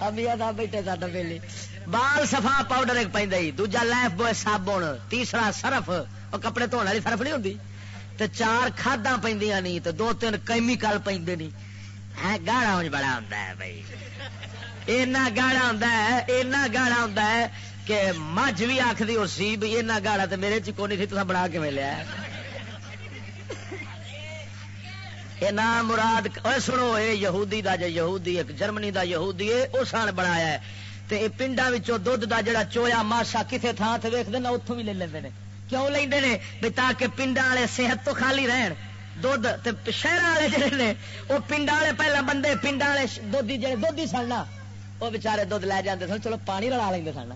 بیٹھے سا ویلی بال سفا پاؤڈر ایک پہ دوجا لائف بوائے صابن، تیسرا سرف اور کپڑے دھونے والی سرف نہیں ہوتی تو چار کھادا پہ نہیں تو دو تین کیمیکل پہ نہیں ہے گاڑا ہوں بڑا ہوں بھائی۔ اینا گاڑا ہوں اینا گاڑا ہوں کہ مجھ بھی آخری اور سی بھی اینا گاڑا تو میرے چ کو نہیں تھی تو بنا کے ملیا یہ نام مراد سنو، اے یہودی دا جو یہودی، ایک جرمنی دا یہودی ہے اس نے بنایا ہے۔ تے اے پنڈا دھد دا جڑا چویا ماشا کسے تھان سے ویکتے نا اتوں بھی لے لیں کیوں لے بھی تاکہ پنڈا والے صحت تو خالی رہن۔ دھد شہر والے جڑے نے وہ پنڈا والے پہلے بندے پنڈا والے دھدی جڑے دھدی سن وہ بچارے دھد لے جاتے سن، چلو پانی رلا لیں سن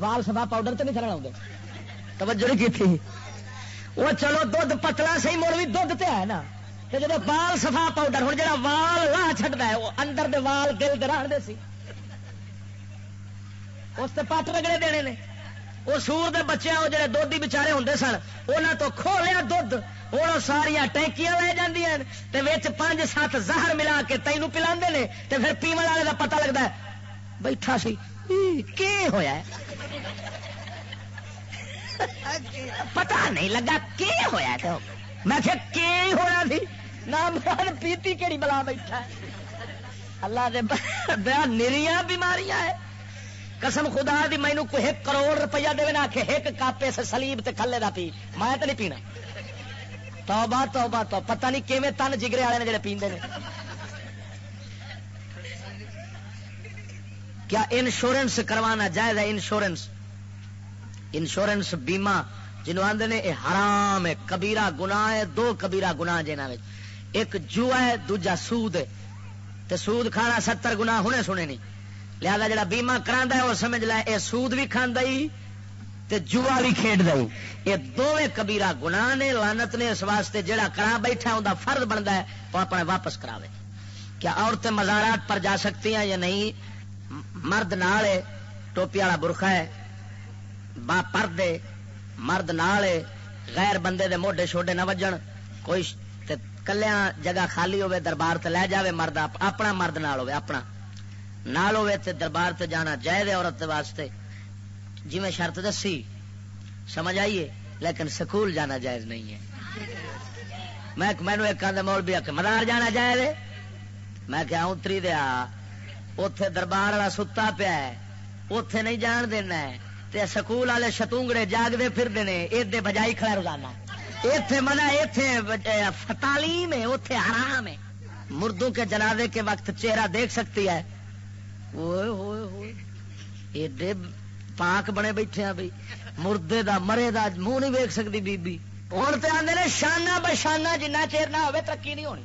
وال سفا پاؤڈر تو نہیں سر آتے توجہ نہیں کی وہ چلو دھد پتلا سی مڑ بھی دھد تے ہے نا۔ جب بال سفا پاؤڈر ہوں جا وال لا چڈتا ہے وہ اندر دے وال دل دے سی اس پٹ رگڑے دینے نے وہ سور دے بچے وہ جڑے دودھی بچارے ہوں سن انہوں تو کھو لیا دھد ہوں ساریا ٹینکیاں لے جی پانچ سات زہر ملا کے تینوں پلا نے پھر پیمن والے کا پتا لگتا ہے بیٹھا سی کی ہویا ہے پتا نہیں لگا کی ہوا تو میں کہ ہوا سی نام پیتی کہڑی بلا بیٹھا ہے؟ اللہ دے بیا نریاں بیماریاں ہے۔ قسم خدا دی مینو کوئی ایک کروڑ روپیہ دے نا کہ ایک کاپے سے سلیب تے کھلے دا پی۔ میں تو نہیں پینا۔ توبہ توبہ تو پتہ نہیں کیویں تن جگرے والے نے جڑے پیندے نے۔ کیا انشورنس کروانا جائز ہے؟ انشورنس۔ انشورنس بیمہ جنوب آدھے نے یہ حرام ہے، کبیرہ گناہ ہے، دو کبیرہ گناہ جنہوں ایک جو ہے، دوجا سود ہے۔ تے سود کھانا ستر گنا ہونے سنے نہیں۔ لہذا جڑا بیمہ کرا ہے وہ سمجھ لے، اے سود بھی کھانا تے جوا بھی کھیڈ دئی یہ دونوں کبیرا گنا نے لانت نے اس واسطے جڑا کرا بیٹھا ان فرد بنتا ہے، وہ اپنے واپس کراوے۔ کیا عورتیں مزارات پر جا سکتی ہیں یا نہیں؟ مرد نال ہے، ٹوپی والا برخا ہے با پردے مرد نال ہے، غیر بندے دے موڈے چھوڈے نہ وجن کوئی کلیا جگہ خالی ہوے دربار تے لے جاوے مرد اپنا مرد نال ہوے اپنا نال ہوے تے دربار تے جانا جائز ہے عورت واسطے جی میں شرط دسی سمجھ آئیے لیکن سکول جانا جائز نہیں ہے میں مینو ایک آدھے مول بھی آ مدار جانا جائز ہے میں کیا اتری دیا اتے دربار والا ستا پیا ہے اتے نہیں جان دینا ہے تے سکول والے شتونگڑے جاگتے پھرتے ہیں ادے بجائی کھڑا روزانہ منا اتے تعلیم ہے اتے حرام ہے۔ مردوں کے جنازے کے وقت چہرہ دیکھ سکتی ہے۔ ہوئے ہوئے۔ ایڈے پاک بنے بیٹھے ہیں بھائی۔ مردے دا، مرے دا منہ نہیں ویک سکتی بی بی ہوں تو آدھے نے شانہ بشانہ جنہ چیر نہ ہوئے ترقی نہیں ہونی۔